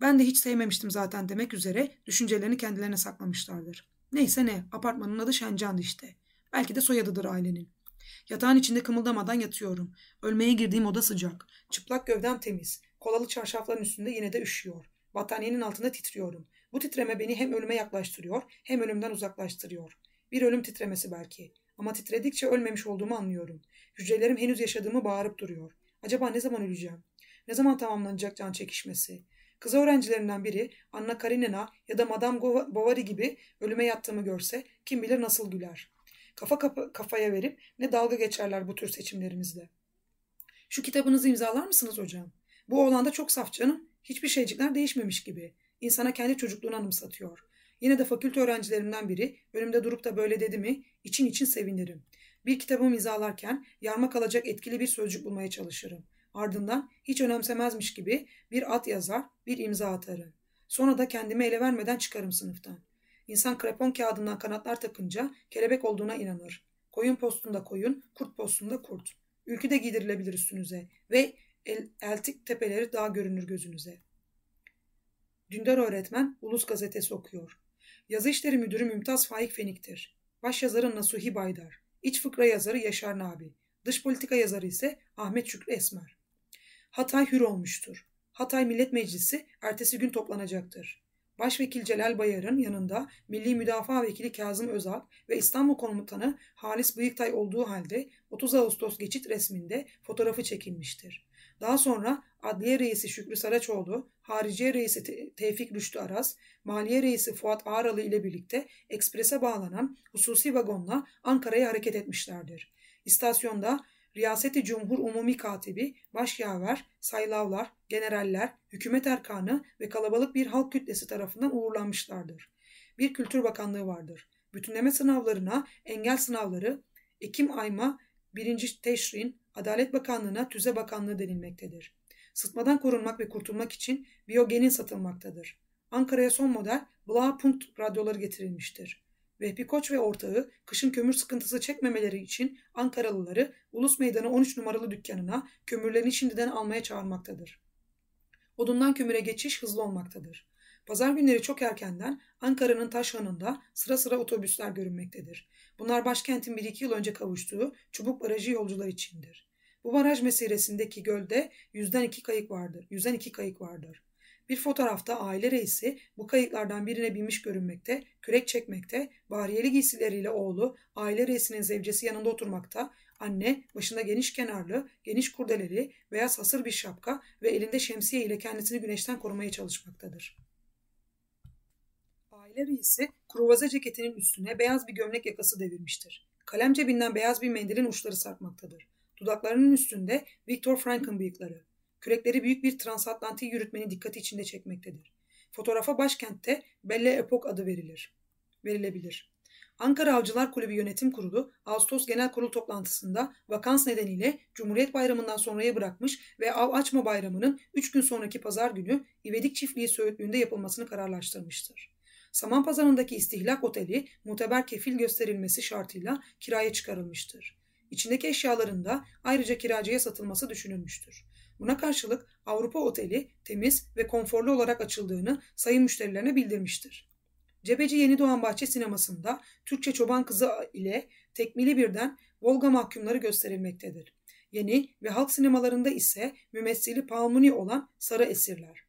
ben de hiç sevmemiştim zaten demek üzere düşüncelerini kendilerine saklamışlardır. Neyse ne apartmanın adı Şencan'dı işte. Belki de soyadıdır ailenin. Yatağın içinde kımıldamadan yatıyorum. Ölmeye girdiğim oda sıcak. Çıplak gövdem temiz. Kolalı çarşafların üstünde yine de üşüyor. Battaniyenin altında titriyorum. Bu titreme beni hem ölüme yaklaştırıyor hem ölümden uzaklaştırıyor. Bir ölüm titremesi belki. Ama titredikçe ölmemiş olduğumu anlıyorum. Hücrelerim henüz yaşadığımı bağırıp duruyor. Acaba ne zaman öleceğim? Ne zaman tamamlanacak can çekişmesi? Kız öğrencilerinden biri Anna Karenina ya da Madame Bovary gibi ölüme yattığımı görse kim bilir nasıl güler. Kafa kapa, kafaya verip ne dalga geçerler bu tür seçimlerimizle. Şu kitabınızı imzalar mısınız hocam? Bu oğlan çok saf canım. Hiçbir şeycikler değişmemiş gibi. İnsana kendi çocukluğunu anımsatıyor. Yine de fakülte öğrencilerimden biri önümde durup da böyle dedi mi için için sevinirim. Bir kitabımı imzalarken yarma kalacak etkili bir sözcük bulmaya çalışırım. Ardından hiç önemsemezmiş gibi bir at yazar, bir imza atarım. Sonra da kendimi ele vermeden çıkarım sınıftan. İnsan krepon kağıdından kanatlar takınca kelebek olduğuna inanır. Koyun postunda koyun, kurt postunda kurt. Ülkü de giydirilebilir üstünüze ve el, eltik tepeleri daha görünür gözünüze. Dündar öğretmen Ulus gazetesi okuyor. Yazı işleri müdürü Mümtaz Faik Fenik'tir. Baş yazarı Nasuhi Baydar. İç fıkra yazarı Yaşar Nabi. Dış politika yazarı ise Ahmet Şükrü Esmer. Hatay hür olmuştur. Hatay Millet Meclisi ertesi gün toplanacaktır. Başvekil Celal Bayar'ın yanında Milli Müdafaa Vekili Kazım Özal ve İstanbul Komutanı Halis Bıyıktay olduğu halde 30 Ağustos geçit resminde fotoğrafı çekilmiştir. Daha sonra Adliye Reisi Şükrü Saraçoğlu, Hariciye Reisi Tevfik Rüştü Aras, Maliye Reisi Fuat Ağralı ile birlikte eksprese bağlanan hususi vagonla Ankara'ya hareket etmişlerdir. İstasyonda Riyaseti Cumhur Umumi Katibi, başyaver, saylavlar, generaller, hükümet erkanı ve kalabalık bir halk kütlesi tarafından uğurlanmışlardır. Bir Kültür Bakanlığı vardır. Bütünleme sınavlarına, engel sınavları, Ekim ayma 1. Teşrin, Adalet Bakanlığı'na Tüze Bakanlığı denilmektedir. Sıtmadan korunmak ve kurtulmak için biyogenin satılmaktadır. Ankara'ya son model Blaupunkt radyoları getirilmiştir. Vehbi Koç ve ortağı kışın kömür sıkıntısı çekmemeleri için Ankaralıları Ulus Meydanı 13 numaralı dükkanına kömürlerini şimdiden almaya çağırmaktadır. Odundan kömüre geçiş hızlı olmaktadır. Pazar günleri çok erkenden Ankara'nın Taşhanı'nda sıra sıra otobüsler görünmektedir. Bunlar başkentin bir iki yıl önce kavuştuğu Çubuk Barajı yolcular içindir. Bu baraj mesiresindeki gölde yüzden iki kayık vardır. Yüzden iki kayık vardır. Bir fotoğrafta aile reisi bu kayıklardan birine binmiş görünmekte, kürek çekmekte, bariyeli giysileriyle oğlu aile reisinin zevcesi yanında oturmakta, anne başında geniş kenarlı, geniş kurdeleli, beyaz hasır bir şapka ve elinde şemsiye ile kendisini güneşten korumaya çalışmaktadır. Aile reisi kruvaze ceketinin üstüne beyaz bir gömlek yakası devirmiştir. Kalem cebinden beyaz bir mendilin uçları sarkmaktadır. Dudaklarının üstünde Viktor Frank'ın bıyıkları. Kürekleri büyük bir transatlantik yürütmenin dikkati içinde çekmektedir. Fotoğrafa başkentte Belle Epoque adı verilir. Verilebilir. Ankara Avcılar Kulübü Yönetim Kurulu Ağustos Genel Kurul toplantısında vakans nedeniyle Cumhuriyet Bayramı'ndan sonraya bırakmış ve av açma bayramının 3 gün sonraki pazar günü İvedik Çiftliği Söğütlüğü'nde yapılmasını kararlaştırmıştır. Saman Pazarı'ndaki istihlak oteli muteber kefil gösterilmesi şartıyla kiraya çıkarılmıştır. İçindeki eşyaların da ayrıca kiracıya satılması düşünülmüştür. Buna karşılık Avrupa Oteli temiz ve konforlu olarak açıldığını sayın müşterilerine bildirmiştir. Cebeci Yeni Doğan Bahçe sinemasında Türkçe Çoban Kızı ile tekmili birden Volga mahkumları gösterilmektedir. Yeni ve halk sinemalarında ise mümessili Palmuni olan Sarı Esirler.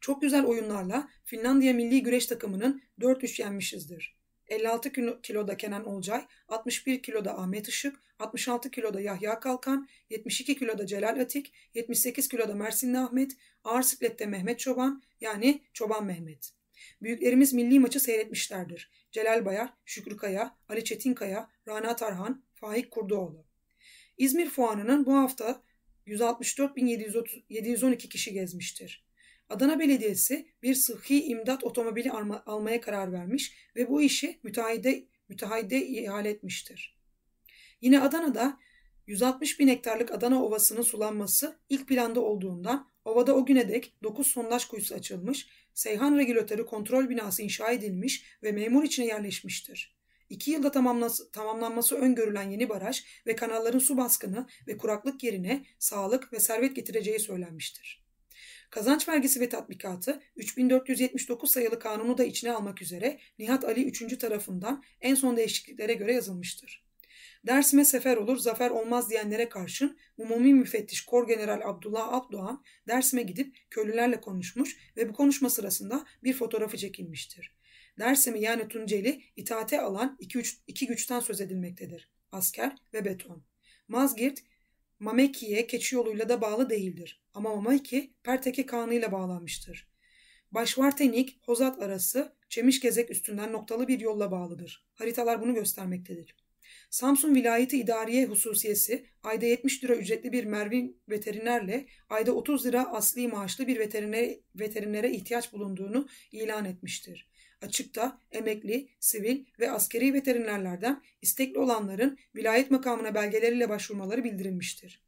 Çok güzel oyunlarla Finlandiya milli güreş takımının 4-3 yenmişizdir. 56 kiloda Kenan Olcay, 61 kiloda Ahmet Işık, 66 kiloda Yahya Kalkan, 72 kiloda Celal Atik, 78 kiloda Mersinli Ahmet, ağır siklette Mehmet Çoban yani Çoban Mehmet. Büyüklerimiz milli maçı seyretmişlerdir. Celal Bayar, Şükrü Kaya, Ali Çetinkaya, Rana Tarhan, Faik Kurdoğlu. İzmir Fuanı'nın bu hafta 164.712 kişi gezmiştir. Adana Belediyesi bir sıhhi imdat otomobili almaya karar vermiş ve bu işi müteahhide, müteahhide ihale etmiştir. Yine Adana'da 160 bin hektarlık Adana Ovası'nın sulanması ilk planda olduğundan ovada o güne dek 9 sondaj kuyusu açılmış, Seyhan Regülatörü kontrol binası inşa edilmiş ve memur içine yerleşmiştir. İki yılda tamamlanması öngörülen yeni baraj ve kanalların su baskını ve kuraklık yerine sağlık ve servet getireceği söylenmiştir. Kazanç vergisi ve tatbikatı 3479 sayılı kanunu da içine almak üzere Nihat Ali 3. tarafından en son değişikliklere göre yazılmıştır. Dersime sefer olur, zafer olmaz diyenlere karşın Umumi Müfettiş Kor General Abdullah Abdoğan Dersime gidip köylülerle konuşmuş ve bu konuşma sırasında bir fotoğrafı çekilmiştir. Dersimi yani Tunceli itaate alan iki, üç, iki güçten söz edilmektedir. Asker ve beton. Mazgirt Mameki'ye keçi yoluyla da bağlı değildir. Ama Mameki Perteke Kanı'yla bağlanmıştır. Başvartenik, Hozat arası Çemişgezek üstünden noktalı bir yolla bağlıdır. Haritalar bunu göstermektedir. Samsun Vilayeti İdariye Hususiyesi ayda 70 lira ücretli bir Mervin veterinerle ayda 30 lira asli maaşlı bir veterinere, veterinere ihtiyaç bulunduğunu ilan etmiştir. Açıkta emekli, sivil ve askeri veterinerlerden istekli olanların vilayet makamına belgeleriyle başvurmaları bildirilmiştir.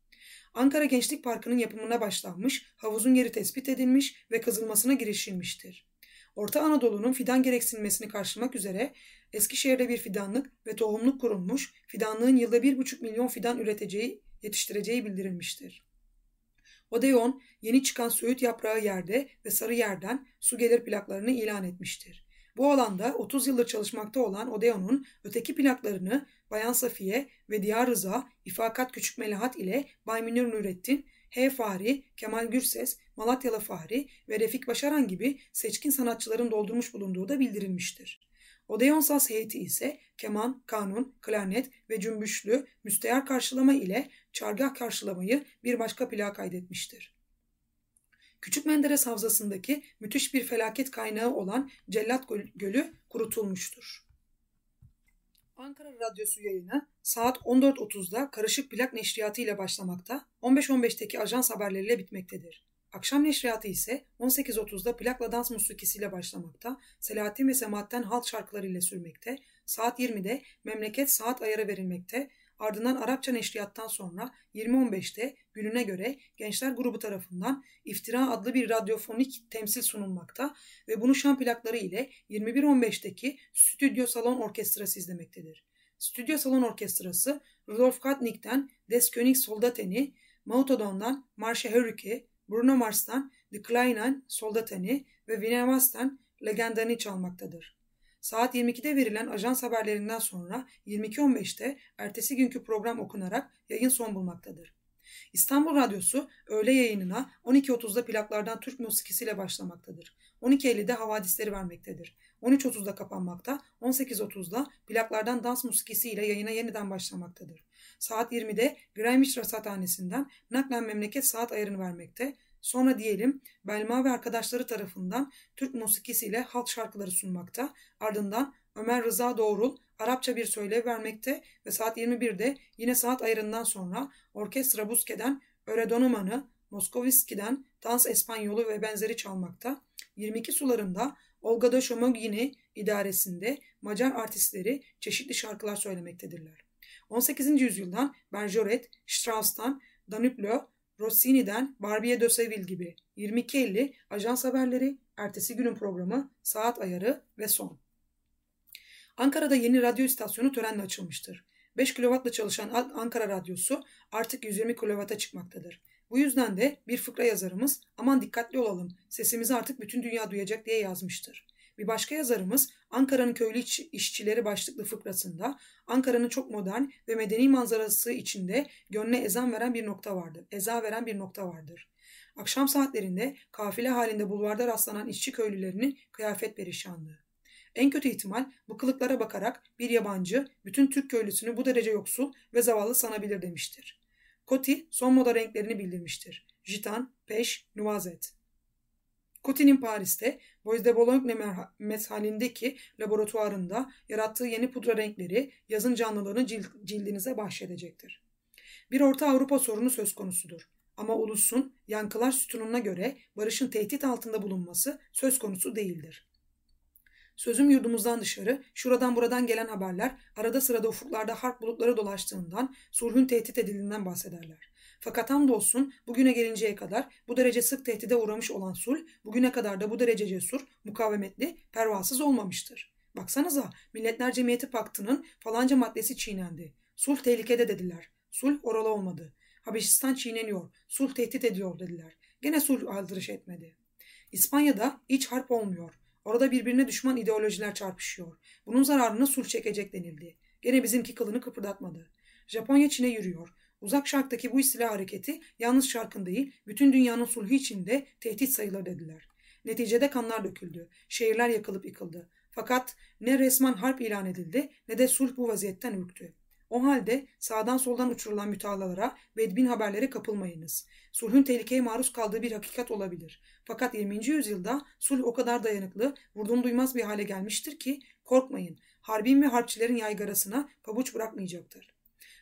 Ankara Gençlik Parkı'nın yapımına başlanmış, havuzun yeri tespit edilmiş ve kazılmasına girişilmiştir. Orta Anadolu'nun fidan gereksinmesini karşılamak üzere Eskişehir'de bir fidanlık ve tohumluk kurulmuş, fidanlığın yılda 1,5 milyon fidan üreteceği, yetiştireceği bildirilmiştir. Odeon, yeni çıkan söğüt yaprağı yerde ve sarı yerden su gelir plaklarını ilan etmiştir. Bu alanda 30 yıldır çalışmakta olan Odeon'un öteki plaklarını Bayan Safiye ve Diyar Rıza, İfakat Küçük Melahat ile Bay Münir Nurettin, H. Fahri, Kemal Gürses, Malatyalı Fahri ve Refik Başaran gibi seçkin sanatçıların doldurmuş bulunduğu da bildirilmiştir. Odeon saz heyeti ise keman, kanun, klarnet ve cümbüşlü müstehar karşılama ile çargah karşılamayı bir başka plağa kaydetmiştir. Küçük Menderes Havzası'ndaki müthiş bir felaket kaynağı olan Cellat Gölü kurutulmuştur. Ankara Radyosu yayını saat 14.30'da karışık plak neşriyatı ile başlamakta, 15.15'teki ajans haberleriyle bitmektedir. Akşam neşriyatı ise 18.30'da plakla dans musikisiyle başlamakta, Selahattin ve Semahat'ten halk şarkıları ile sürmekte, saat 20'de memleket saat ayarı verilmekte, ardından Arapça neşriyattan sonra 20.15'te gününe göre Gençler Grubu tarafından İftira adlı bir radyofonik temsil sunulmakta ve bunu şan plakları ile 21.15'teki Stüdyo Salon Orkestrası izlemektedir. Stüdyo Salon Orkestrası Rudolf Katnik'ten Des König Soldateni, Mautodon'dan Marşe Hörüke, Bruno Mars'tan The Kleinen Soldateni ve Vinevas'tan Legendani çalmaktadır. Saat 22'de verilen ajans haberlerinden sonra 22.15'te ertesi günkü program okunarak yayın son bulmaktadır. İstanbul Radyosu öğle yayınına 12.30'da plaklardan Türk musikisiyle başlamaktadır. 12.50'de havadisleri vermektedir. 13.30'da kapanmakta, 18.30'da plaklardan dans musikisiyle yayına yeniden başlamaktadır. Saat 20'de Greenwich Rasathanesi'nden naklen memleket saat ayarını vermekte, Sonra diyelim Belma ve arkadaşları tarafından Türk musikisiyle halk şarkıları sunmakta. Ardından Ömer Rıza Doğrul Arapça bir söylev vermekte ve saat 21'de yine saat ayarından sonra Orkestra Busque'den Öredonoman'ı, Moskoviski'den Dans Espanyolu ve benzeri çalmakta. 22 sularında Olga da Şomogini idaresinde Macar artistleri çeşitli şarkılar söylemektedirler. 18. yüzyıldan Bergeret, Strauss'tan Danuplo, Rossini'den Barbie de Seville gibi 22.50 ajans haberleri, ertesi günün programı, saat ayarı ve son. Ankara'da yeni radyo istasyonu törenle açılmıştır. 5 kW'la çalışan Ankara Radyosu artık 120 kW'a çıkmaktadır. Bu yüzden de bir fıkra yazarımız aman dikkatli olalım sesimizi artık bütün dünya duyacak diye yazmıştır. Bir başka yazarımız Ankara'nın köylü işçileri başlıklı fıkrasında Ankara'nın çok modern ve medeni manzarası içinde gönle ezan veren bir nokta vardır. Eza veren bir nokta vardır. Akşam saatlerinde kafile halinde bulvarda rastlanan işçi köylülerinin kıyafet perişanlığı. En kötü ihtimal bu kılıklara bakarak bir yabancı bütün Türk köylüsünü bu derece yoksul ve zavallı sanabilir demiştir. Koti son moda renklerini bildirmiştir. Jitan, peş, nuvazet. Coty'nin Paris'te Bois de Boulogne meshalindeki laboratuvarında yarattığı yeni pudra renkleri yazın canlılığını cildinize bahşedecektir. Bir Orta Avrupa sorunu söz konusudur. Ama ulusun yankılar sütununa göre barışın tehdit altında bulunması söz konusu değildir. Sözüm yurdumuzdan dışarı, şuradan buradan gelen haberler arada sırada ufuklarda harp bulutları dolaştığından, sulhün tehdit edildiğinden bahsederler. Fakat hamdolsun bugüne gelinceye kadar bu derece sık tehdide uğramış olan sulh, bugüne kadar da bu derece cesur, mukavemetli, pervasız olmamıştır. Baksanıza Milletler Cemiyeti Paktı'nın falanca maddesi çiğnendi. Sulh tehlikede dediler. Sulh oralı olmadı. Habeşistan çiğneniyor. Sulh tehdit ediyor dediler. Gene sulh aldırış etmedi. İspanya'da iç harp olmuyor. Orada birbirine düşman ideolojiler çarpışıyor. Bunun zararını sulh çekecek denildi. Gene bizimki kılını kıpırdatmadı. Japonya Çin'e yürüyor. Uzak Şark'taki bu istila hareketi yalnız Şark'ın değil, bütün dünyanın sulhu içinde tehdit sayılır dediler. Neticede kanlar döküldü. Şehirler yakılıp yıkıldı. Fakat ne resmen harp ilan edildi ne de sulh bu vaziyetten ürktü. O halde sağdan soldan uçurulan mütalalara, bedbin haberlere kapılmayınız. Sulhün tehlikeye maruz kaldığı bir hakikat olabilir. Fakat 20. yüzyılda sulh o kadar dayanıklı, vurdum duymaz bir hale gelmiştir ki korkmayın. Harbin ve harpçilerin yaygarasına pabuç bırakmayacaktır.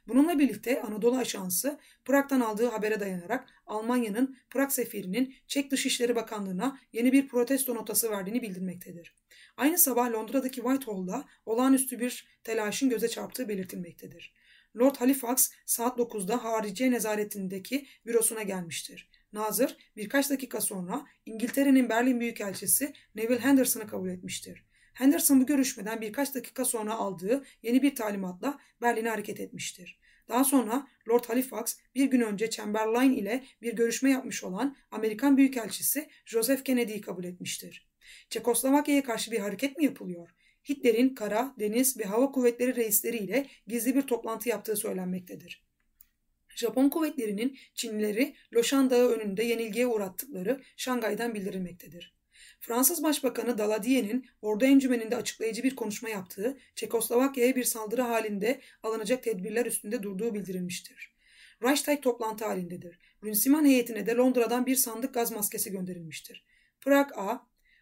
Bununla birlikte Anadolu Ajansı Prag'dan aldığı habere dayanarak Almanya'nın Prag sefirinin Çek Dışişleri Bakanlığı'na yeni bir protesto notası verdiğini bildirmektedir. Aynı sabah Londra'daki Whitehall'da olağanüstü bir telaşın göze çarptığı belirtilmektedir. Lord Halifax saat 9'da Hariciye Nezaretindeki bürosuna gelmiştir. Nazır birkaç dakika sonra İngiltere'nin Berlin Büyükelçisi Neville Henderson'ı kabul etmiştir. Henderson bu görüşmeden birkaç dakika sonra aldığı yeni bir talimatla Berlin'e hareket etmiştir. Daha sonra Lord Halifax bir gün önce Chamberlain ile bir görüşme yapmış olan Amerikan Büyükelçisi Joseph Kennedy'yi kabul etmiştir. Çekoslovakya'ya karşı bir hareket mi yapılıyor? Hitler'in kara, deniz ve hava kuvvetleri reisleri ile gizli bir toplantı yaptığı söylenmektedir. Japon kuvvetlerinin Çinlileri Loşan Dağı önünde yenilgiye uğrattıkları Şangay'dan bildirilmektedir. Fransız Başbakanı Daladier'in ordu encümeninde açıklayıcı bir konuşma yaptığı, Çekoslovakya'ya bir saldırı halinde alınacak tedbirler üstünde durduğu bildirilmiştir. Reichstag toplantı halindedir. Rünsiman heyetine de Londra'dan bir sandık gaz maskesi gönderilmiştir. Prag A,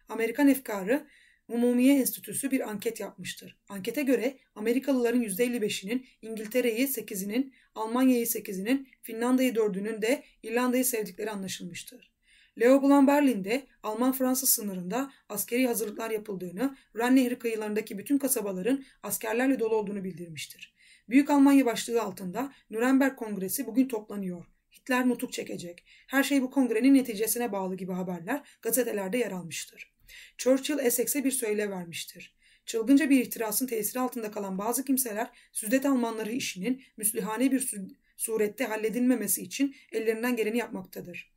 Amerikan efkarı Umumiye Enstitüsü bir anket yapmıştır. Ankete göre Amerikalıların %55'inin İngiltere'yi 8'inin, Almanya'yı 8'inin, Finlandiya'yı 4'ünün de İrlanda'yı sevdikleri anlaşılmıştır. Leopold Berlin'de Alman-Fransız sınırında askeri hazırlıklar yapıldığını, Ren Nehri kıyılarındaki bütün kasabaların askerlerle dolu olduğunu bildirmiştir. Büyük Almanya başlığı altında Nürnberg Kongresi bugün toplanıyor. Hitler nutuk çekecek. Her şey bu kongrenin neticesine bağlı gibi haberler gazetelerde yer almıştır. Churchill Essex'e bir söyle vermiştir. Çılgınca bir ihtirasın tesiri altında kalan bazı kimseler Südet Almanları işinin müslihane bir surette halledilmemesi için ellerinden geleni yapmaktadır.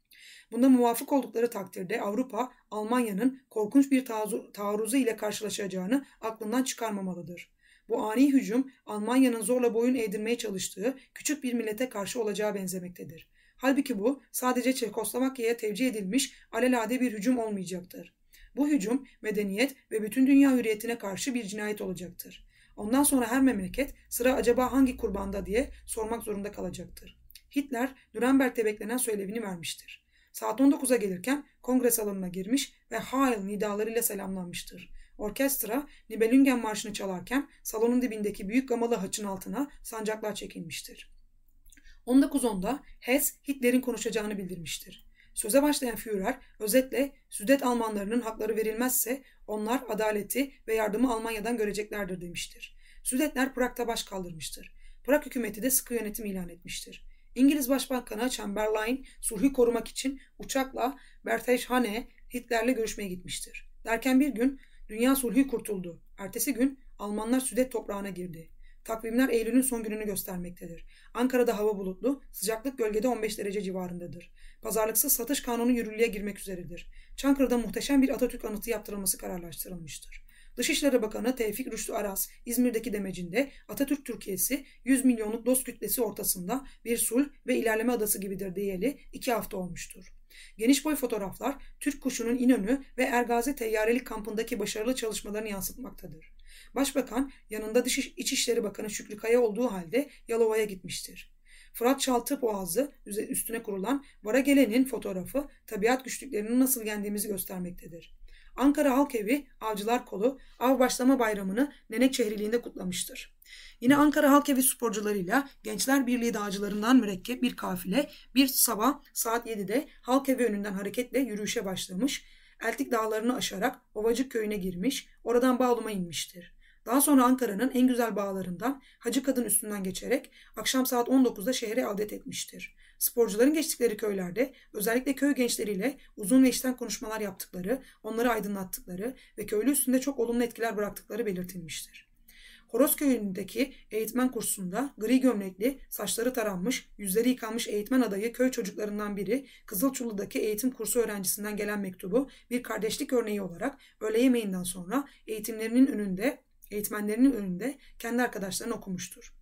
Bunda muvafık oldukları takdirde Avrupa, Almanya'nın korkunç bir taarruzu ile karşılaşacağını aklından çıkarmamalıdır. Bu ani hücum Almanya'nın zorla boyun eğdirmeye çalıştığı küçük bir millete karşı olacağı benzemektedir. Halbuki bu sadece Çekoslovakya'ya tevcih edilmiş alelade bir hücum olmayacaktır. Bu hücum medeniyet ve bütün dünya hürriyetine karşı bir cinayet olacaktır. Ondan sonra her memleket sıra acaba hangi kurbanda diye sormak zorunda kalacaktır. Hitler Nürnberg'de beklenen söylevini vermiştir. Saat 19'a gelirken kongre salonuna girmiş ve Heil nidalarıyla selamlanmıştır. Orkestra Nibelungen Marşı'nı çalarken salonun dibindeki büyük gamalı haçın altına sancaklar çekilmiştir. 19.10'da Hess Hitler'in konuşacağını bildirmiştir. Söze başlayan Führer özetle Südet Almanlarının hakları verilmezse onlar adaleti ve yardımı Almanya'dan göreceklerdir demiştir. Südetler Prag'da baş kaldırmıştır. Prag hükümeti de sıkı yönetim ilan etmiştir. İngiliz Başbakanı Chamberlain sulhü korumak için uçakla Berchtesgade'ye Hitler'le görüşmeye gitmiştir. Derken bir gün dünya sulhü kurtuldu. Ertesi gün Almanlar Südet toprağına girdi. Takvimler Eylül'ün son gününü göstermektedir. Ankara'da hava bulutlu, sıcaklık gölgede 15 derece civarındadır. Pazarlıksız satış kanunu yürürlüğe girmek üzeredir. Çankırı'da muhteşem bir Atatürk anıtı yaptırılması kararlaştırılmıştır. Dışişleri Bakanı Tevfik Rüştü Aras, İzmir'deki demecinde Atatürk Türkiye'si 100 milyonluk dost kütlesi ortasında bir sulh ve ilerleme adası gibidir diyeli iki hafta olmuştur. Geniş boy fotoğraflar Türk kuşunun İnönü ve Ergazi Teyyarelik kampındaki başarılı çalışmalarını yansıtmaktadır. Başbakan yanında Dış İçişleri Bakanı Şükrü Kaya olduğu halde Yalova'ya gitmiştir. Fırat Çaltı Boğazı üstüne kurulan Vara Gelen'in fotoğrafı tabiat güçlüklerini nasıl yendiğimizi göstermektedir. Ankara Halk Evi Avcılar Kolu av başlama bayramını Nenek Şehriliğinde kutlamıştır. Yine Ankara Halk Evi sporcularıyla Gençler Birliği dağcılarından mürekkep bir kafile bir sabah saat 7'de Halk Evi önünden hareketle yürüyüşe başlamış, Eltik dağlarını aşarak Ovacık köyüne girmiş, oradan Bağlum'a inmiştir. Daha sonra Ankara'nın en güzel bağlarından Hacı Kadın üstünden geçerek akşam saat 19'da şehre adet etmiştir. Sporcuların geçtikleri köylerde özellikle köy gençleriyle uzun ve içten konuşmalar yaptıkları, onları aydınlattıkları ve köylü üstünde çok olumlu etkiler bıraktıkları belirtilmiştir. Horoz köyündeki eğitmen kursunda gri gömlekli, saçları taranmış, yüzleri yıkanmış eğitmen adayı köy çocuklarından biri Kızılçullu'daki eğitim kursu öğrencisinden gelen mektubu bir kardeşlik örneği olarak öğle yemeğinden sonra eğitimlerinin önünde eğitmenlerinin önünde kendi arkadaşlarına okumuştur.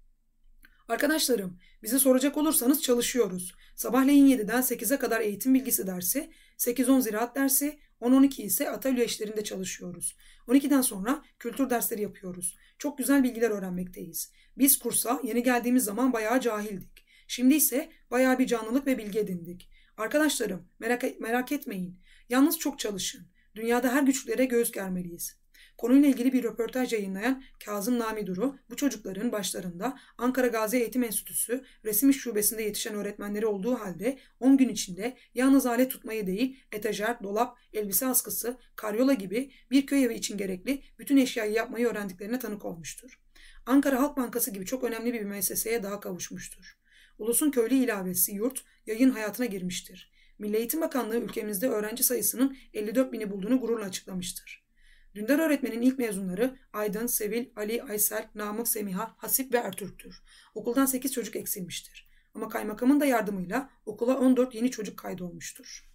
Arkadaşlarım, bize soracak olursanız çalışıyoruz. Sabahleyin 7'den 8'e kadar eğitim bilgisi dersi, 8-10 ziraat dersi, 10-12 ise atölye işlerinde çalışıyoruz. 12'den sonra kültür dersleri yapıyoruz. Çok güzel bilgiler öğrenmekteyiz. Biz kursa yeni geldiğimiz zaman bayağı cahildik. Şimdi ise bayağı bir canlılık ve bilgi edindik. Arkadaşlarım merak, merak etmeyin. Yalnız çok çalışın. Dünyada her güçlere göğüs germeliyiz. Konuyla ilgili bir röportaj yayınlayan Kazım Namiduru bu çocukların başlarında Ankara Gazi Eğitim Enstitüsü resim iş şubesinde yetişen öğretmenleri olduğu halde 10 gün içinde yalnız alet tutmayı değil etajer, dolap, elbise askısı, karyola gibi bir köy evi için gerekli bütün eşyayı yapmayı öğrendiklerine tanık olmuştur. Ankara Halk Bankası gibi çok önemli bir müesseseye daha kavuşmuştur. Ulusun köylü ilavesi yurt yayın hayatına girmiştir. Milli Eğitim Bakanlığı ülkemizde öğrenci sayısının 54 bini bulduğunu gururla açıklamıştır. Dündar öğretmenin ilk mezunları Aydın, Sevil, Ali, Aysel, Namık, Semiha, Hasip ve Ertürk'tür. Okuldan 8 çocuk eksilmiştir. Ama kaymakamın da yardımıyla okula 14 yeni çocuk kaydolmuştur.